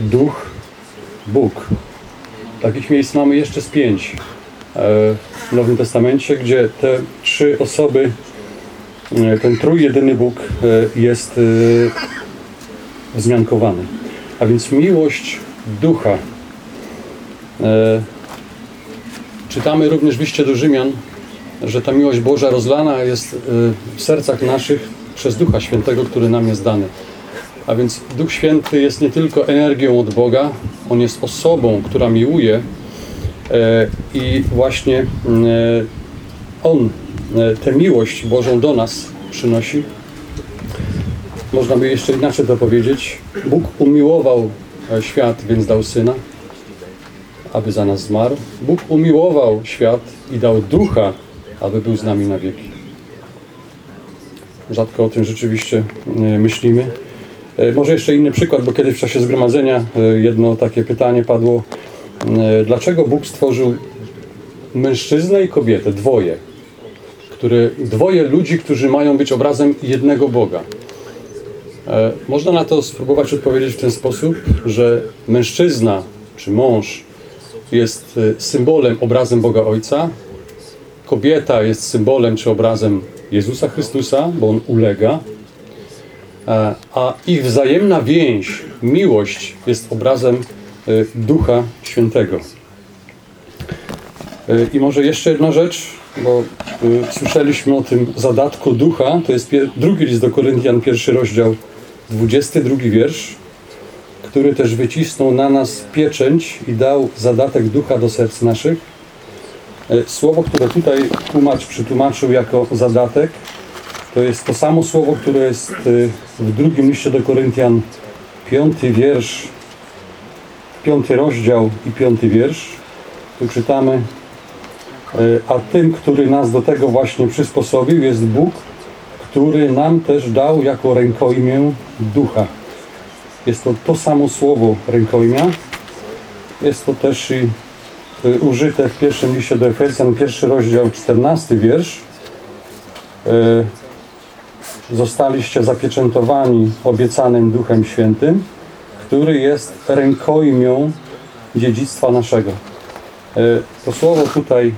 Duch, Bóg. Takich miejsc mamy jeszcze z pięć e, w Nowym Testamencie, gdzie te trzy osoby, e, ten trójjedyny Bóg e, jest e, wzmiankowany. A więc miłość ducha. Czytamy również w liście do Rzymian, że ta miłość Boża rozlana jest w sercach naszych przez Ducha Świętego, który nam jest dany. A więc Duch Święty jest nie tylko energią od Boga, On jest osobą, która miłuje i właśnie e, On e, tę miłość Bożą do nas przynosi. Można by jeszcze inaczej to powiedzieć. Bóg umiłował e, świat, więc dał Syna, aby za nas zmarł. Bóg umiłował świat i dał Ducha, aby był z nami na wieki. Rzadko o tym rzeczywiście e, myślimy. E, Może jeszcze inny przykład, bo kiedyś w czasie zgromadzenia e, jedno takie pytanie padło. E, Dlaczego Bóg stworzył mężczyznę i kobietę, dwoje? Które, dwoje ludzi, którzy mają być obrazem jednego Boga. E, Można na to spróbować odpowiedzieć w ten sposób, że mężczyzna czy mąż jest e, symbolem, obrazem Boga Ojca, kobieta jest symbolem czy obrazem Jezusa Chrystusa, bo On ulega, a ich wzajemna więź, miłość jest obrazem Ducha Świętego. E, I może jeszcze jedna rzecz, bo e, słyszeliśmy o tym zadatku Ducha, to jest drugi list do Koryntian, pierwszy rozdział, 22 wiersz, który też wycisnął na nas pieczęć i dał zadatek Ducha do serc naszych. Słowo, które tutaj tłumacz przytłumaczył jako zadatek, to jest to samo słowo, które jest y, w drugim liście do Koryntian, piąty wiersz, piąty rozdział i piąty wiersz. Tu czytamy, y, a tym, który nas do tego właśnie przysposobił, jest Bóg, który nam też dał jako rękojmię ducha. Jest to to samo słowo rękojmia. Jest to też i y, użyte w pierwszym liście do Efezjan, pierwszy rozdział, czternasty wiersz. Y, zostaliście zapieczętowani obiecanym Duchem Świętym, który jest rękojmią dziedzictwa naszego. E, To słowo tutaj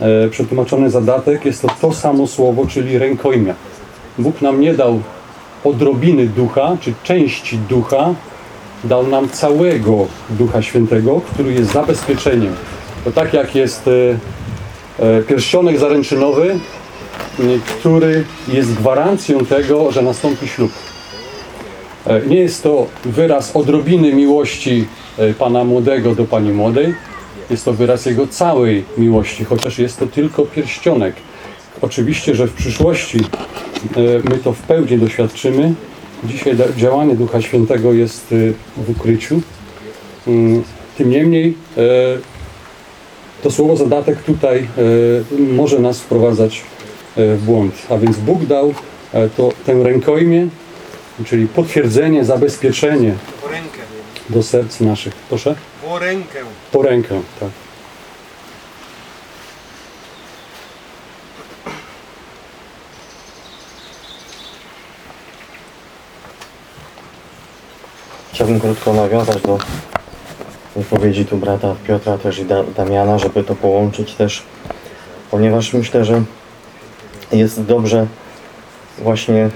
e, przetłumaczony zadatek jest to to samo słowo, czyli rękojmia. Bóg nam nie dał odrobiny ducha, czy części ducha, dał nam całego Ducha Świętego, który jest zabezpieczeniem. To tak jak jest e, pierścionek zaręczynowy, który jest gwarancją tego, że nastąpi ślub. E, Nie jest to wyraz odrobiny miłości e, pana młodego do pani młodej, jest to wyraz Jego całej miłości, chociaż jest to tylko pierścionek. Oczywiście, że w przyszłości e, my to w pełni doświadczymy. Dzisiaj działanie Ducha Świętego jest w ukryciu. Mm, Tym niemniej to słowo zadatek tutaj może nas wprowadzać w błąd. A więc Bóg dał to, tę rękojmię, czyli potwierdzenie, zabezpieczenie Po rękę. do serc naszych. Proszę? Po rękę. Po rękę, tak. Chciałbym krótko nawiązać do wypowiedzi tu brata Piotra też i da Damiana, żeby to połączyć też, ponieważ myślę, że jest dobrze właśnie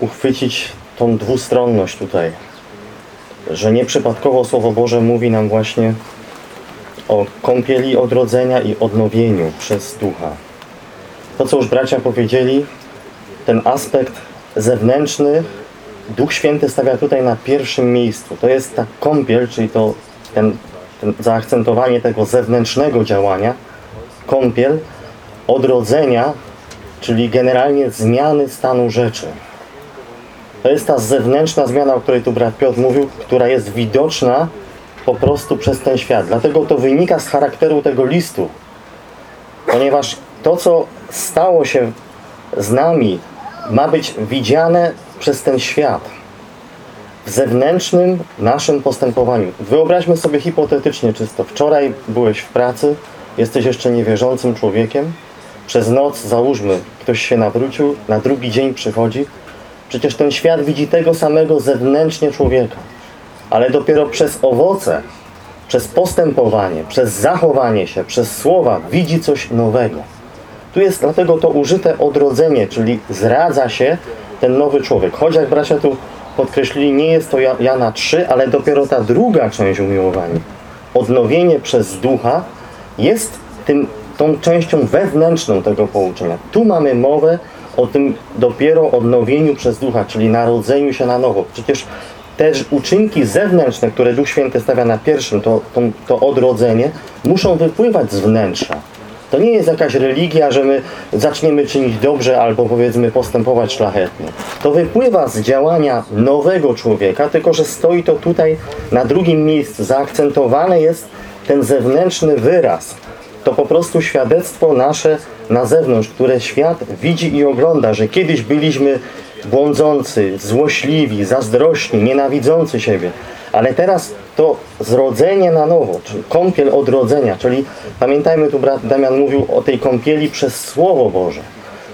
uchwycić tą dwustronność tutaj, że nieprzypadkowo Słowo Boże mówi nam właśnie o kąpieli odrodzenia i odnowieniu przez Ducha. To, co już bracia powiedzieli, ten aspekt zewnętrzny Duch Święty stawia tutaj na pierwszym miejscu. To jest ta kąpiel, czyli to ten, ten zaakcentowanie tego zewnętrznego działania, kąpiel odrodzenia, czyli generalnie zmiany stanu rzeczy. To jest ta zewnętrzna zmiana, o której tu brat Piotr mówił, która jest widoczna po prostu przez ten świat. Dlatego to wynika z charakteru tego listu. Ponieważ to, co stało się z nami, ma być widziane przez ten świat. W zewnętrznym naszym postępowaniu. Wyobraźmy sobie hipotetycznie czysto. Wczoraj byłeś w pracy, jesteś jeszcze niewierzącym człowiekiem. Przez noc, załóżmy, ktoś się nawrócił, na drugi dzień przychodzi. Przecież ten świat widzi tego samego zewnętrznie człowieka. Ale dopiero przez owoce, przez postępowanie, przez zachowanie się, przez słowa widzi coś nowego. Tu jest dlatego to użyte odrodzenie, czyli zradza się ten nowy człowiek. Choć jak bracia tu podkreślili, nie jest to Ja- Jana 3, ale dopiero ta druga część umiłowani. Odnowienie przez ducha jest tym, tą częścią wewnętrzną tego pouczenia. Tu mamy mowę o tym dopiero odnowieniu przez ducha, czyli narodzeniu się na nowo. Przecież te uczynki zewnętrzne, które Duch Święty stawia na pierwszym, to, to, to odrodzenie, muszą wypływać z wnętrza. To nie jest jakaś religia, że my zaczniemy czynić dobrze albo powiedzmy postępować szlachetnie. To wypływa z działania nowego człowieka, tylko że stoi to tutaj na drugim miejscu. Zaakcentowany jest ten zewnętrzny wyraz. To po prostu świadectwo nasze na zewnątrz, które świat widzi i ogląda, że kiedyś byliśmy błądzący, złośliwi, zazdrośni, nienawidzący siebie. Ale teraz to zrodzenie na nowo, czyli kąpiel odrodzenia, czyli pamiętajmy tu brat Damian mówił o tej kąpieli przez Słowo Boże.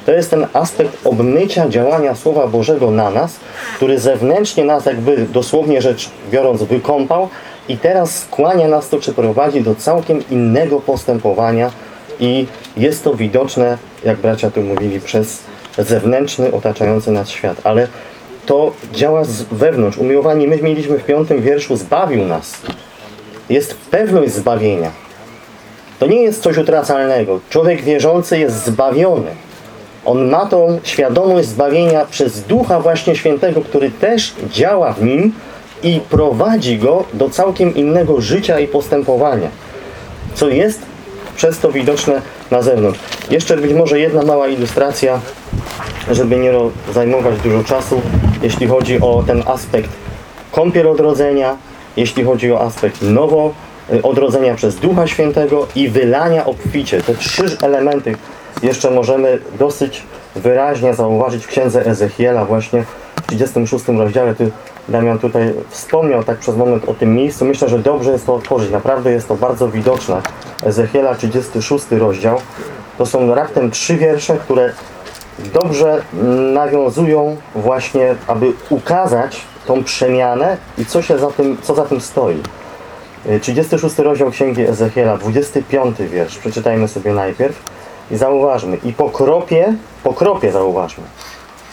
To jest ten aspekt obmycia działania Słowa Bożego na nas, który zewnętrznie nas jakby dosłownie rzecz biorąc wykąpał i teraz skłania nas to, czy prowadzi do całkiem innego postępowania i jest to widoczne, jak bracia tu mówili, przez zewnętrzny, otaczający nas świat. Ale to działa z wewnątrz. Umiłowani, my mieliśmy w piątym wierszu, zbawił nas. Jest pewność zbawienia. To nie jest coś utracalnego. Człowiek wierzący jest zbawiony. On ma tą świadomość zbawienia przez Ducha właśnie Świętego, który też działa w nim i prowadzi go do całkiem innego życia i postępowania. Co jest przez to widoczne na zewnątrz. Jeszcze być może jedna mała ilustracja, żeby nie zajmować dużo czasu, jeśli chodzi o ten aspekt kąpiel odrodzenia, jeśli chodzi o aspekt nowo y, odrodzenia przez Ducha Świętego i wylania obficie. Te trzy elementy jeszcze możemy dosyć wyraźnie zauważyć w księdze Ezechiela właśnie w 36 rozdziale. Ty, Damian tutaj wspomniał tak przez moment o tym miejscu. Myślę, że dobrze jest to otworzyć. Naprawdę jest to bardzo widoczne. Ezechiela 36 rozdział. To są raptem trzy wiersze, które dobrze nawiązują właśnie, aby ukazać tą przemianę i co się za tym, co za tym stoi. Y, 36 rozdział Księgi Ezechiela, 25 wiersz. Przeczytajmy sobie najpierw i zauważmy. I po kropie, po kropie zauważmy,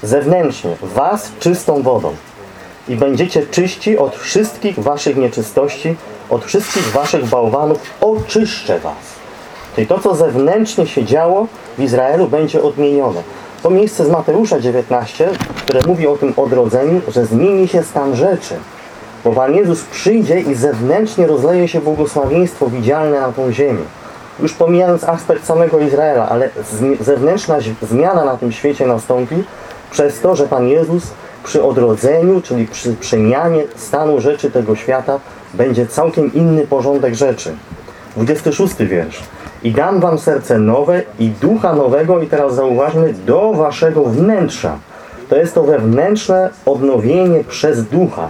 zewnętrznie was czystą wodą i będziecie czyści od wszystkich waszych nieczystości, od wszystkich waszych bałwanów, oczyszczę was. Czyli to, co zewnętrznie się działo w Izraelu, będzie odmienione. To miejsce z Mateusza 19, które mówi o tym odrodzeniu, że zmieni się stan rzeczy. Bo Pan Jezus przyjdzie i zewnętrznie rozleje się błogosławieństwo widzialne na tą ziemię. Już pomijając aspekt samego Izraela, ale zewnętrzna zmiana na tym świecie nastąpi przez to, że Pan Jezus przy odrodzeniu, czyli przy przemianie stanu rzeczy tego świata, będzie całkiem inny porządek rzeczy. 26 wiersz. I dam wam serce nowe i ducha nowego, i teraz zauważmy, do waszego wnętrza. To jest to wewnętrzne odnowienie przez ducha.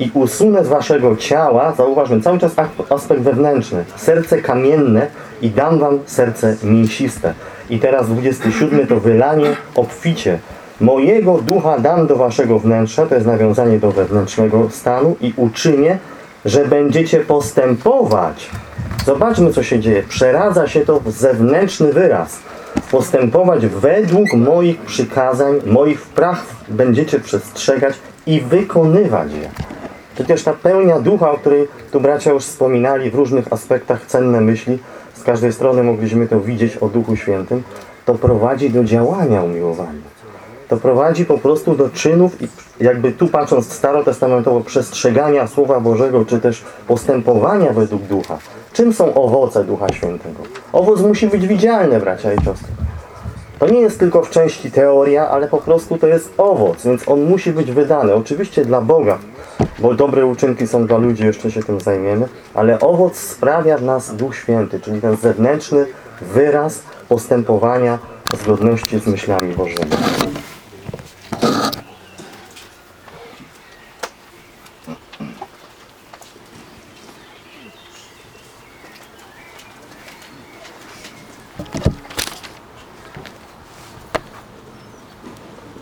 I usunę z waszego ciała, zauważmy, cały czas aspekt wewnętrzny, serce kamienne i dam wam serce mięsiste. I teraz 27 to wylanie obficie. Mojego ducha dam do waszego wnętrza, to jest nawiązanie do wewnętrznego stanu i uczynię, że będziecie postępować. Zobaczmy, co się dzieje. Przeradza się to w zewnętrzny wyraz. Postępować według moich przykazań, moich praw będziecie przestrzegać i wykonywać je. Przecież ta pełnia ducha, o której tu bracia już wspominali w różnych aspektach cenne myśli, z każdej strony mogliśmy to widzieć o Duchu Świętym, to prowadzi do działania umiłowani. To prowadzi po prostu do czynów i jakby tu patrząc starotestamentowo przestrzegania Słowa Bożego, czy też postępowania według Ducha. Czym są owoce Ducha Świętego? Owoc musi być widzialny, bracia i siostry. To nie jest tylko w części teoria, ale po prostu to jest owoc, więc on musi być wydany. Oczywiście dla Boga, bo dobre uczynki są dla ludzi, jeszcze się tym zajmiemy, ale owoc sprawia w nas Duch Święty, czyli ten zewnętrzny wyraz postępowania zgodności z myślami Bożymi.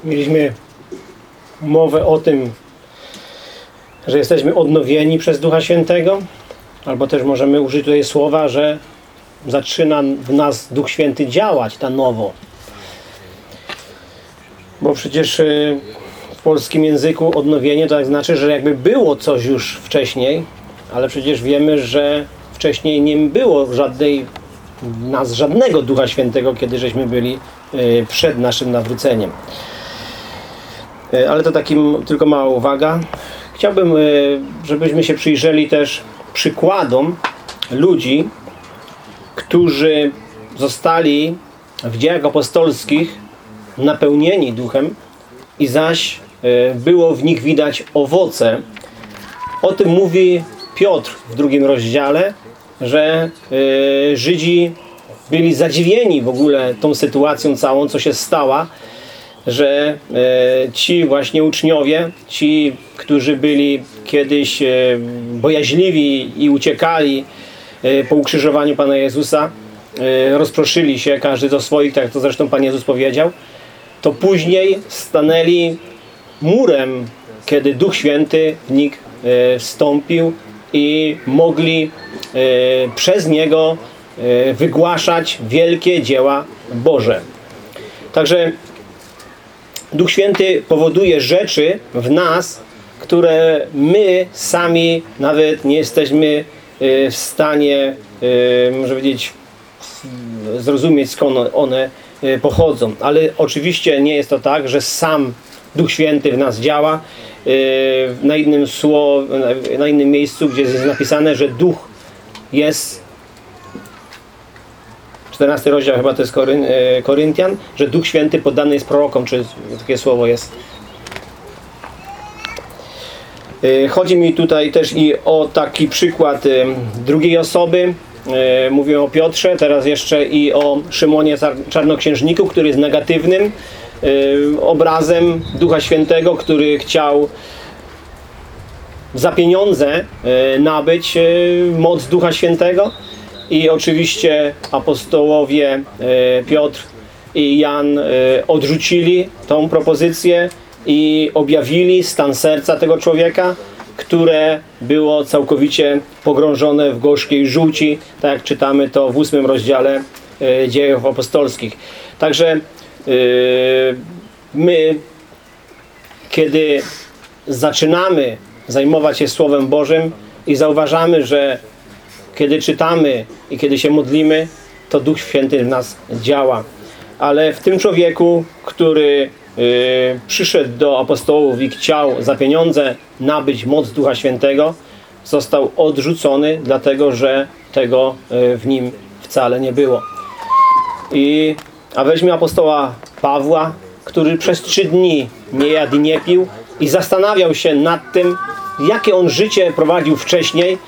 Mieliśmy mowę o tym, że jesteśmy odnowieni przez Ducha Świętego, albo też możemy użyć tutaj słowa, że zaczyna w nas Duch Święty działać na nowo. Bo przecież y, w polskim języku odnowienie to tak znaczy, że jakby było coś już wcześniej, ale przecież wiemy, że wcześniej nie było żadnej nas żadnego Ducha Świętego, kiedy żeśmy byli y, przed naszym nawróceniem. E, Ale to takim tylko mała uwaga. Chciałbym, e, żebyśmy się przyjrzeli też przykładom ludzi, którzy zostali w dziejach apostolskich napełnieni duchem i zaś e, było w nich widać owoce. O tym mówi Piotr w drugim rozdziale, że Żydzi byli zadziwieni w ogóle tą sytuacją całą, co się stała, że e, ci właśnie uczniowie, ci, którzy byli kiedyś e, bojaźliwi i uciekali e, po ukrzyżowaniu Pana Jezusa, rozproszyli się, każdy do swoich, tak to zresztą Pan Jezus powiedział, to później stanęli murem, kiedy Duch Święty w nich wstąpił i mogli przez Niego wygłaszać wielkie dzieła Boże. Także Duch Święty powoduje rzeczy w nas, które my sami nawet nie jesteśmy e, w stanie, e, może powiedzieć, zrozumieć skąd one e, pochodzą. Ale oczywiście nie jest to tak, że sam Duch Święty w nas działa. Na innym, sło, na innym miejscu, gdzie jest napisane, że Duch jest 14 rozdział chyba to jest Koryn, e, Koryntian, że Duch Święty poddany jest prorokom, czy takie słowo jest. E, Chodzi mi tutaj też i o taki przykład e, drugiej osoby. Mówię o Piotrze, teraz jeszcze i o Szymonie Czar- Czarnoksiężniku, który jest negatywnym obrazem Ducha Świętego, który chciał za pieniądze nabyć moc Ducha Świętego i oczywiście apostołowie e, Piotr i Jan e, odrzucili tą propozycję i objawili stan serca tego człowieka, które było całkowicie pogrążone w gorzkiej żółci, tak jak czytamy to w ósmym rozdziale e, dziejów apostolskich. Także my, kiedy zaczynamy zajmować się Słowem Bożym i zauważamy, że kiedy czytamy i kiedy się modlimy, to Duch Święty w nas działa. Ale w tym człowieku, który y, przyszedł do apostołów i chciał za pieniądze nabyć moc Ducha Świętego, został odrzucony, dlatego że tego y, w nim wcale nie było. I, a weźmy apostoła Pawła, który przez trzy dni nie jadł i nie pił i zastanawiał się nad tym, jakie on życie prowadził wcześniej,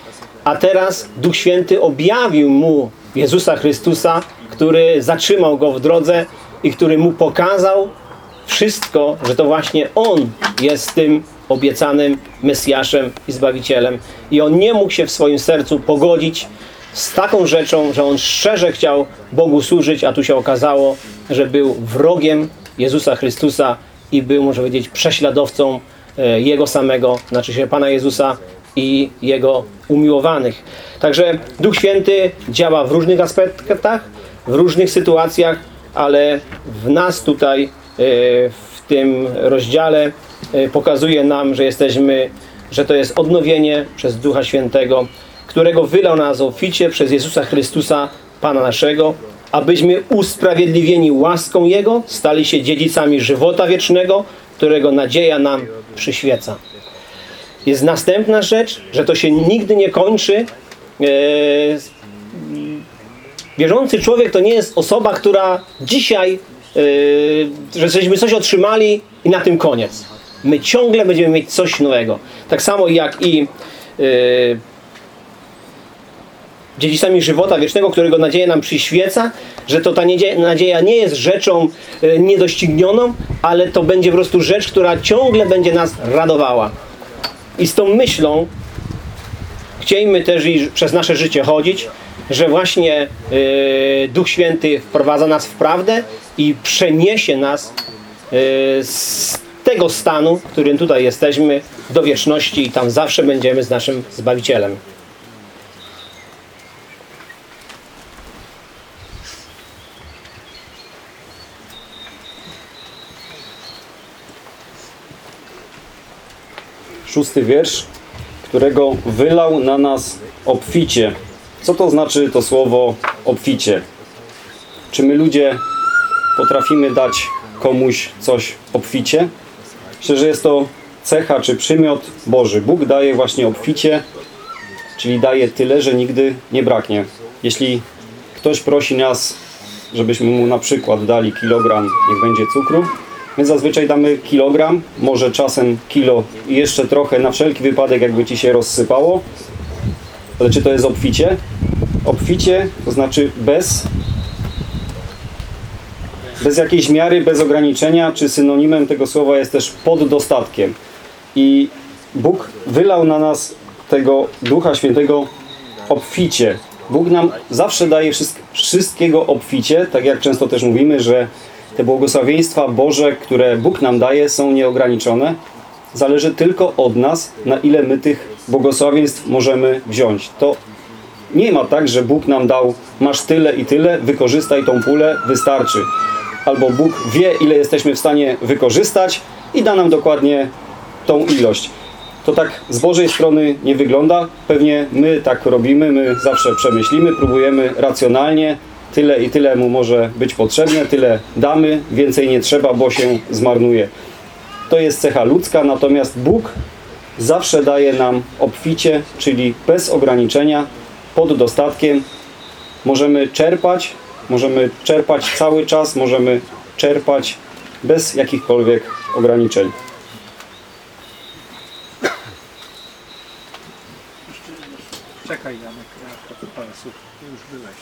a teraz Duch Święty objawił mu Jezusa Chrystusa, który zatrzymał go w drodze i który mu pokazał wszystko, że to właśnie On jest tym obiecanym Mesjaszem i Zbawicielem. I on nie mógł się w swoim sercu pogodzić z taką rzeczą, że on szczerze chciał Bogu służyć, a tu się okazało, że był wrogiem Jezusa Chrystusa i był, można powiedzieć, prześladowcą e, Jego samego, znaczy się Pana Jezusa i Jego umiłowanych. Także Duch Święty działa w różnych aspektach, w różnych sytuacjach, ale w nas tutaj e, w tym rozdziale e, pokazuje nam, że jesteśmy, że to jest odnowienie przez Ducha Świętego, którego wylał na nas obficie przez Jezusa Chrystusa, Pana naszego, abyśmy usprawiedliwieni łaską Jego stali się dziedzicami żywota wiecznego, którego nadzieja nam przyświeca. Jest następna rzecz, że to się nigdy nie kończy. Eee, Wierzący człowiek to nie jest osoba, która dzisiaj, yy, że żeśmy coś otrzymali i na tym koniec. My ciągle będziemy mieć coś nowego. Tak samo jak i yy, dziedzicami żywota wiecznego, którego nadzieja nam przyświeca, że to ta nadzieja, nie jest rzeczą niedoścignioną, ale to będzie po prostu rzecz, która ciągle będzie nas radowała. I z tą myślą chciejmy też i przez nasze życie chodzić, że właśnie y, Duch Święty wprowadza nas w prawdę i przeniesie nas y, z tego stanu, w którym tutaj jesteśmy, do wieczności i tam zawsze będziemy z naszym Zbawicielem. Szósty wiersz, którego wylał na nas obficie. Co to znaczy to słowo obficie? Czy my ludzie potrafimy dać komuś coś obficie? Myślę, że jest to cecha czy przymiot Boży. Bóg daje właśnie obficie, czyli daje tyle, że nigdy nie braknie. Jeśli ktoś prosi nas, żebyśmy mu na przykład dali kilogram, niech będzie cukru, my zazwyczaj damy kilogram, może czasem kilo i jeszcze trochę na wszelki wypadek, jakby ci się rozsypało. Ale czy to jest obficie? Obficie to znaczy bez bez jakiejś miary, bez ograniczenia, czy synonimem tego słowa jest też pod dostatkiem. I Bóg wylał na nas tego Ducha Świętego obficie. Bóg nam zawsze daje wszystk- wszystkiego obficie, tak jak często też mówimy, że te błogosławieństwa Boże, które Bóg nam daje, są nieograniczone. Zależy tylko od nas, na ile my tych błogosławieństw możemy wziąć. To nie ma tak, że Bóg nam dał, masz tyle i tyle, wykorzystaj tą pulę, wystarczy. Albo Bóg wie, ile jesteśmy w stanie wykorzystać i da nam dokładnie tą ilość. To tak z Bożej strony nie wygląda. Pewnie my tak robimy, my zawsze przemyślimy, próbujemy racjonalnie. Tyle i tyle mu może być potrzebne, tyle damy, więcej nie trzeba, bo się zmarnuje. To jest cecha ludzka, natomiast Bóg zawsze daje nam obficie, czyli bez ograniczenia, pod dostatkiem. Możemy czerpać, możemy czerpać cały czas, możemy czerpać bez jakichkolwiek ograniczeń. Czekaj Janek, ja parę słów. Już byłeś.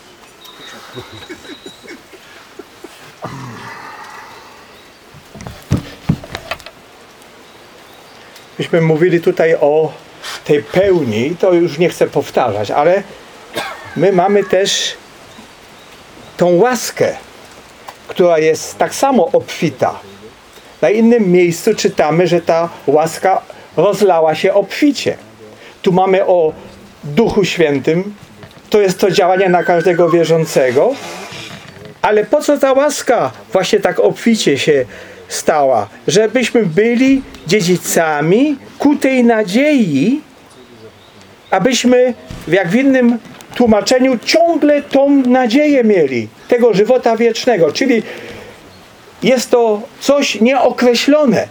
Myśmy mówili tutaj o tej pełni, to już nie chcę powtarzać, ale my mamy też tą łaskę, która jest tak samo obfita. Na innym miejscu czytamy, że ta łaska rozlała się obficie. Tu mamy o Duchu Świętym, to jest to działanie na każdego wierzącego, ale po co ta łaska właśnie tak obficie się stała? Żebyśmy byli dziedzicami ku tej nadziei, abyśmy, jak w innym tłumaczeniu, ciągle tą nadzieję mieli tego żywota wiecznego. Czyli jest to coś nieokreślone.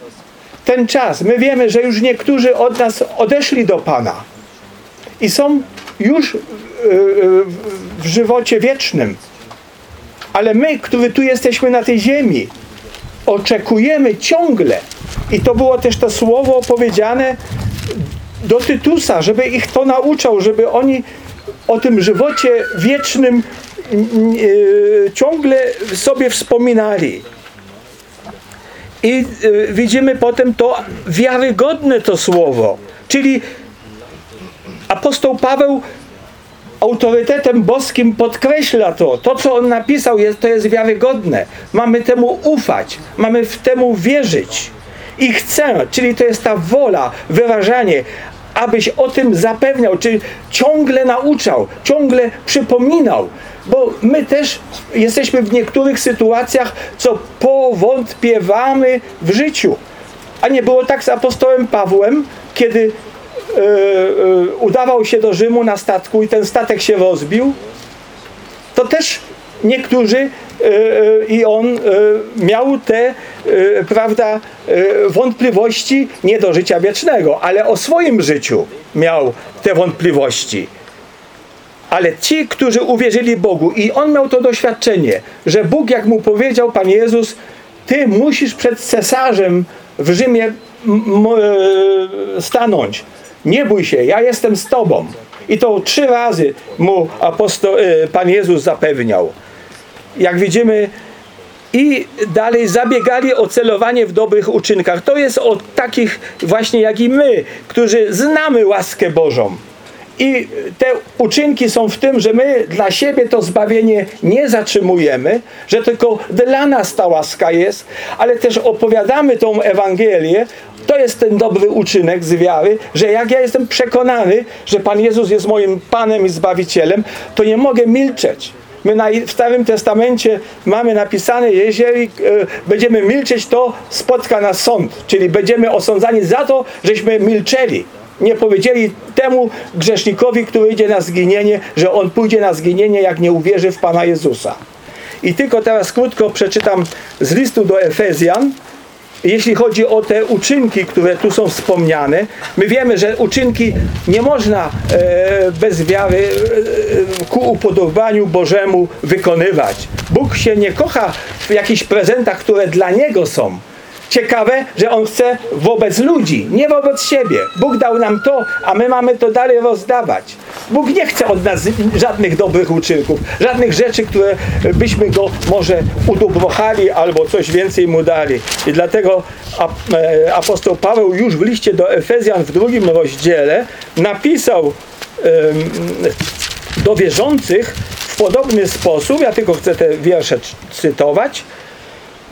Ten czas. My wiemy, że już niektórzy od nas odeszli do Pana i są już y, y, w żywocie wiecznym. Ale my, którzy tu jesteśmy na tej ziemi, oczekujemy ciągle. I to było też to słowo powiedziane do Tytusa, żeby ich to nauczał, żeby oni o tym żywocie wiecznym y, ciągle sobie wspominali. I widzimy potem to wiarygodne to słowo. Czyli apostoł Paweł autorytetem boskim podkreśla to. To, co on napisał, jest, to jest wiarygodne. Mamy temu ufać, mamy w temu wierzyć. I chcę, czyli to jest ta wola, wyrażanie, abyś o tym zapewniał, czyli ciągle nauczał, ciągle przypominał. Bo my też jesteśmy w niektórych sytuacjach, co powątpiewamy w życiu. A nie było tak z apostołem Pawłem, kiedy udawał się do Rzymu na statku i ten statek się rozbił, to też niektórzy e, i on miał te, prawda, wątpliwości nie do życia wiecznego, ale o swoim życiu miał te wątpliwości. Ale ci, którzy uwierzyli Bogu i on miał to doświadczenie, że Bóg, jak mu powiedział Pan Jezus, ty musisz przed cesarzem w Rzymie stanąć. Nie bój się, ja jestem z tobą. I to trzy razy mu aposto, e, Pan Jezus zapewniał. Jak widzimy, i dalej zabiegali o celowanie w dobrych uczynkach. To jest o takich właśnie jak i my, którzy znamy łaskę Bożą. I te uczynki są w tym, że my dla siebie to zbawienie nie zatrzymujemy, że tylko dla nas ta łaska jest, ale też opowiadamy tą Ewangelię. To jest ten dobry uczynek z wiary, że jak ja jestem przekonany, że Pan Jezus jest moim Panem i Zbawicielem, to nie mogę milczeć. My na, w Starym Testamencie mamy napisane, jeżeli e, będziemy milczeć, to spotka nas sąd. Czyli będziemy osądzani za to, żeśmy milczeli. Nie powiedzieli temu grzesznikowi, który idzie na zginienie, że on pójdzie na zginienie, jak nie uwierzy w Pana Jezusa. I tylko teraz krótko przeczytam z listu do Efezjan, jeśli chodzi o te uczynki, które tu są wspomniane, my wiemy, że uczynki nie można e, bez wiary e, ku upodobaniu Bożemu wykonywać. Bóg się nie kocha w jakichś prezentach, które dla Niego są. Ciekawe, że On chce wobec ludzi, nie wobec siebie. Bóg dał nam to, a my mamy to dalej rozdawać. Bóg nie chce od nas żadnych dobrych uczynków, żadnych rzeczy, które byśmy Go może udobrochali albo coś więcej Mu dali. I dlatego e, apostoł Paweł już w liście do Efezjan w drugim rozdziale napisał do wierzących w podobny sposób, ja tylko chcę te wiersze cytować,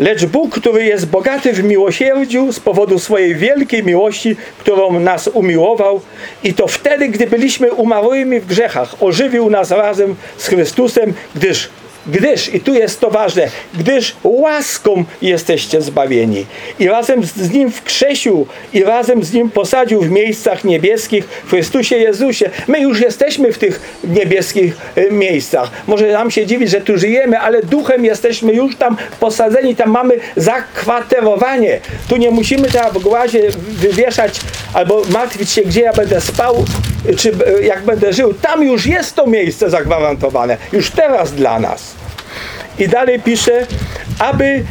Lecz Bóg, który jest bogaty w miłosierdziu z powodu swojej wielkiej miłości, którą nas umiłował i to wtedy, gdy byliśmy umarłymi w grzechach, ożywił nas razem z Chrystusem, gdyż Gdyż, i tu jest to ważne, gdyż łaską jesteście zbawieni. I razem z Nim wkrzesił, i razem z Nim posadził w miejscach niebieskich w Chrystusie Jezusie. My już jesteśmy w tych niebieskich e, miejscach. Może nam się dziwić, że tu żyjemy, ale duchem jesteśmy już tam posadzeni, tam mamy zakwaterowanie. Tu nie musimy teraz w głazie wywieszać albo martwić się, gdzie ja będę spał, czy e, jak będę żył. Tam już jest to miejsce zagwarantowane. Już teraz dla nas. I dalej pisze, aby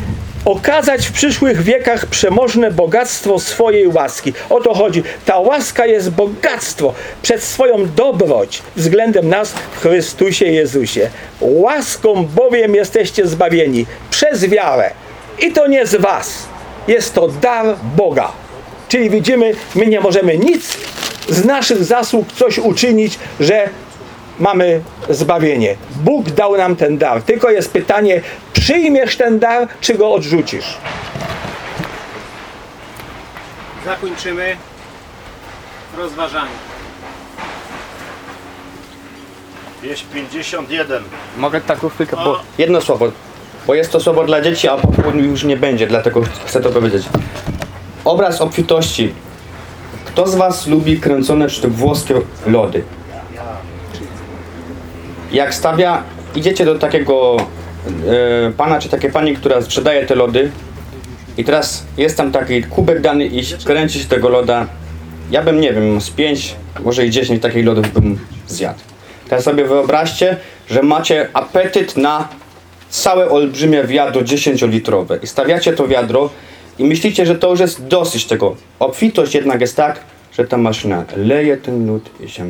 okazać w przyszłych wiekach przemożne bogactwo swojej łaski. O to chodzi. Ta łaska jest bogactwo przez swoją dobroć względem nas w Chrystusie Jezusie. Łaską bowiem jesteście zbawieni przez wiarę. I to nie z was. Jest to dar Boga. Czyli widzimy, my nie możemy nic z naszych zasług coś uczynić, że mamy zbawienie. Bóg dał nam ten dar. Tylko jest pytanie, przyjmiesz ten dar, czy go odrzucisz? Zakończymy rozważanie. Wieś 51. Mogę taką chwilkę, bo jedno słowo, bo jest to słowo dla dzieci, a po południu już nie będzie, dlatego chcę to powiedzieć. Obraz obfitości. Kto z Was lubi kręcone czy to włoskie lody? Jak stawia, idziecie do takiego e, pana czy takiej pani, która sprzedaje te lody i teraz jest tam taki kubek dany i kręci się tego loda. Ja bym, nie wiem, z 5, może i 10 takich lodów bym zjadł. Teraz sobie wyobraźcie, że macie apetyt na całe olbrzymie wiadro 10-litrowe i stawiacie to wiadro i myślicie, że to już jest dosyć tego. Obfitość jednak jest tak, że ta maszyna leje ten lód i się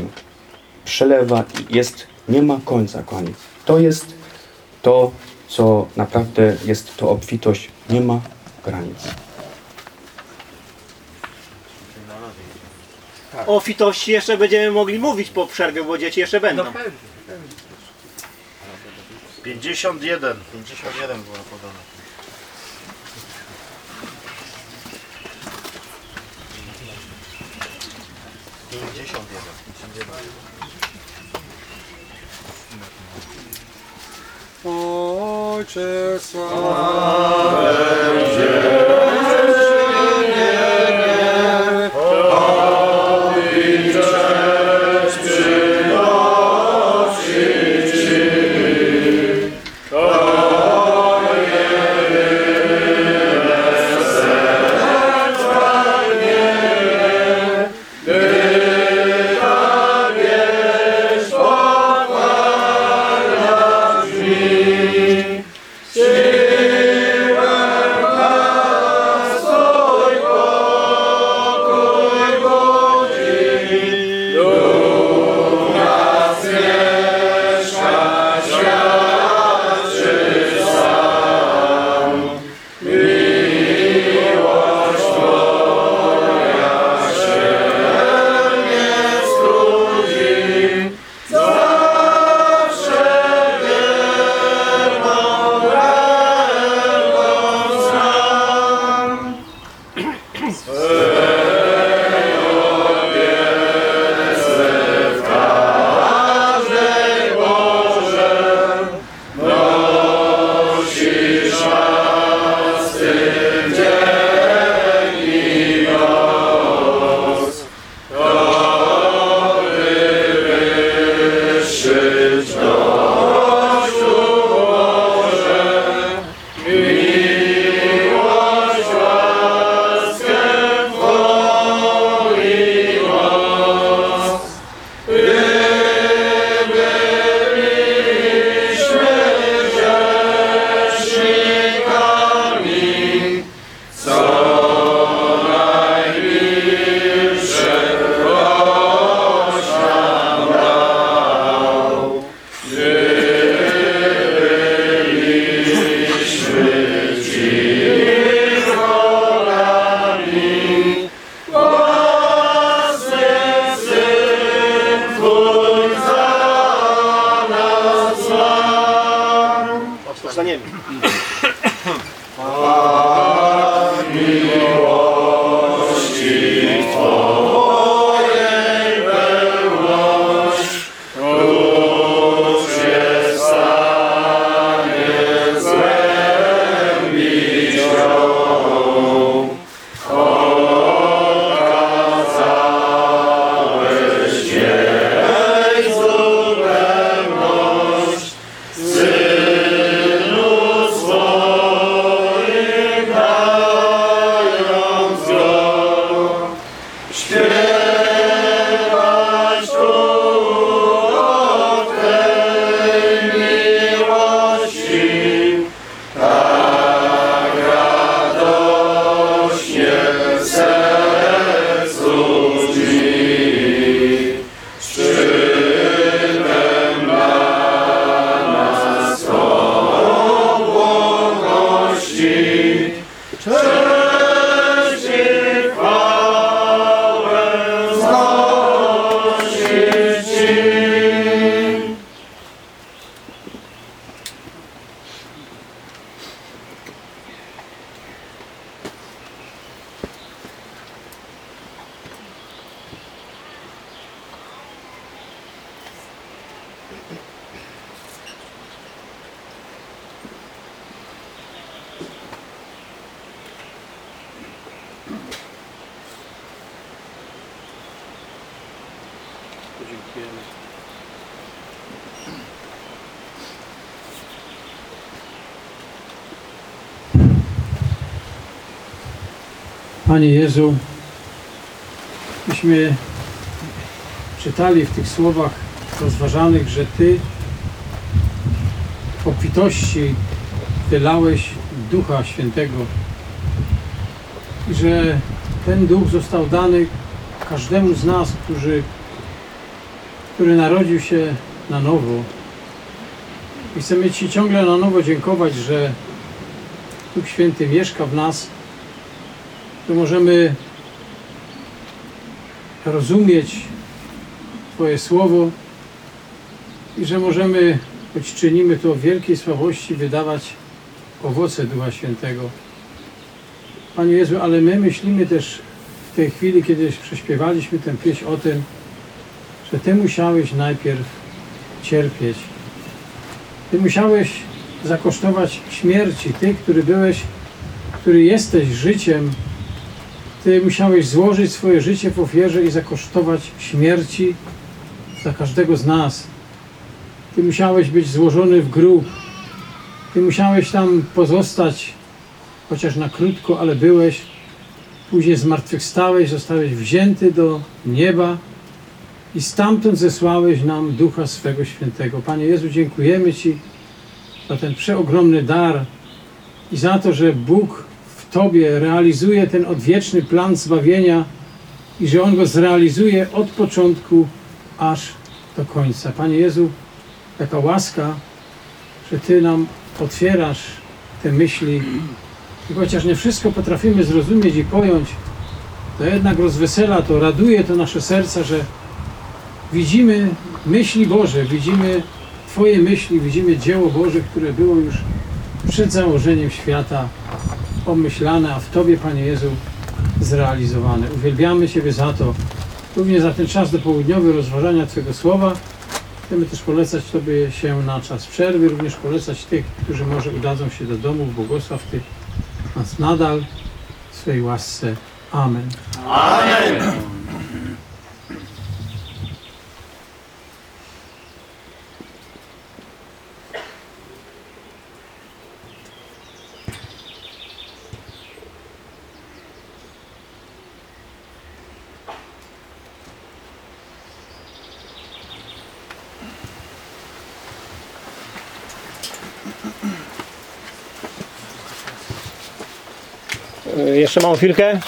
przelewa i jest, nie ma końca, kochani. To jest to, co naprawdę jest to obfitość, nie ma granic. O fitości jeszcze będziemy mogli mówić po przerwie, bo dzieci jeszcze będą. 51. 51 było podane. Pięćdziesiąt jeden. Ojcze Powstaniemy. Synu swojego. Panie Jezu, myśmy czytali w tych słowach rozważanych, że Ty w obfitości wylałeś Ducha Świętego i że ten Duch został dany każdemu z nas, którzy, który narodził się na nowo. I chcemy Ci ciągle na nowo dziękować, że Duch Święty mieszka w nas, że możemy rozumieć Twoje Słowo i że możemy, choć czynimy to w wielkiej słabości, wydawać owoce Ducha Świętego. Panie Jezu, ale my myślimy też w tej chwili, kiedy prześpiewaliśmy tę pieśń o tym, że Ty musiałeś najpierw cierpieć. Ty musiałeś zakosztować śmierci, Ty, który byłeś, który jesteś życiem, Ty musiałeś złożyć swoje życie w ofierze i zakosztować śmierci za każdego z nas. Ty musiałeś być złożony w grób. Ty musiałeś tam pozostać, chociaż na krótko, ale byłeś. Później zmartwychwstałeś, zostałeś wzięty do nieba i stamtąd zesłałeś nam Ducha swego Świętego. Panie Jezu, dziękujemy Ci za ten przeogromny dar i za to, że Bóg Tobie realizuje ten odwieczny plan zbawienia i że On go zrealizuje od początku aż do końca. Panie Jezu, taka łaska, że Ty nam otwierasz te myśli i chociaż nie wszystko potrafimy zrozumieć i pojąć, to jednak rozwesela to, raduje to nasze serca, że widzimy myśli Boże, widzimy Twoje myśli, widzimy dzieło Boże, które było już przed założeniem świata pomyślane, a w Tobie, Panie Jezu, zrealizowane. Uwielbiamy Ciebie za to, również za ten czas dopołudniowy rozważania Twojego Słowa. Chcemy też polecać Tobie się na czas przerwy, również polecać tych, którzy może udadzą się do domów, błogosław Ty nas nadal w swej łasce. Amen. Amen. Jeszcze mam chwilkę.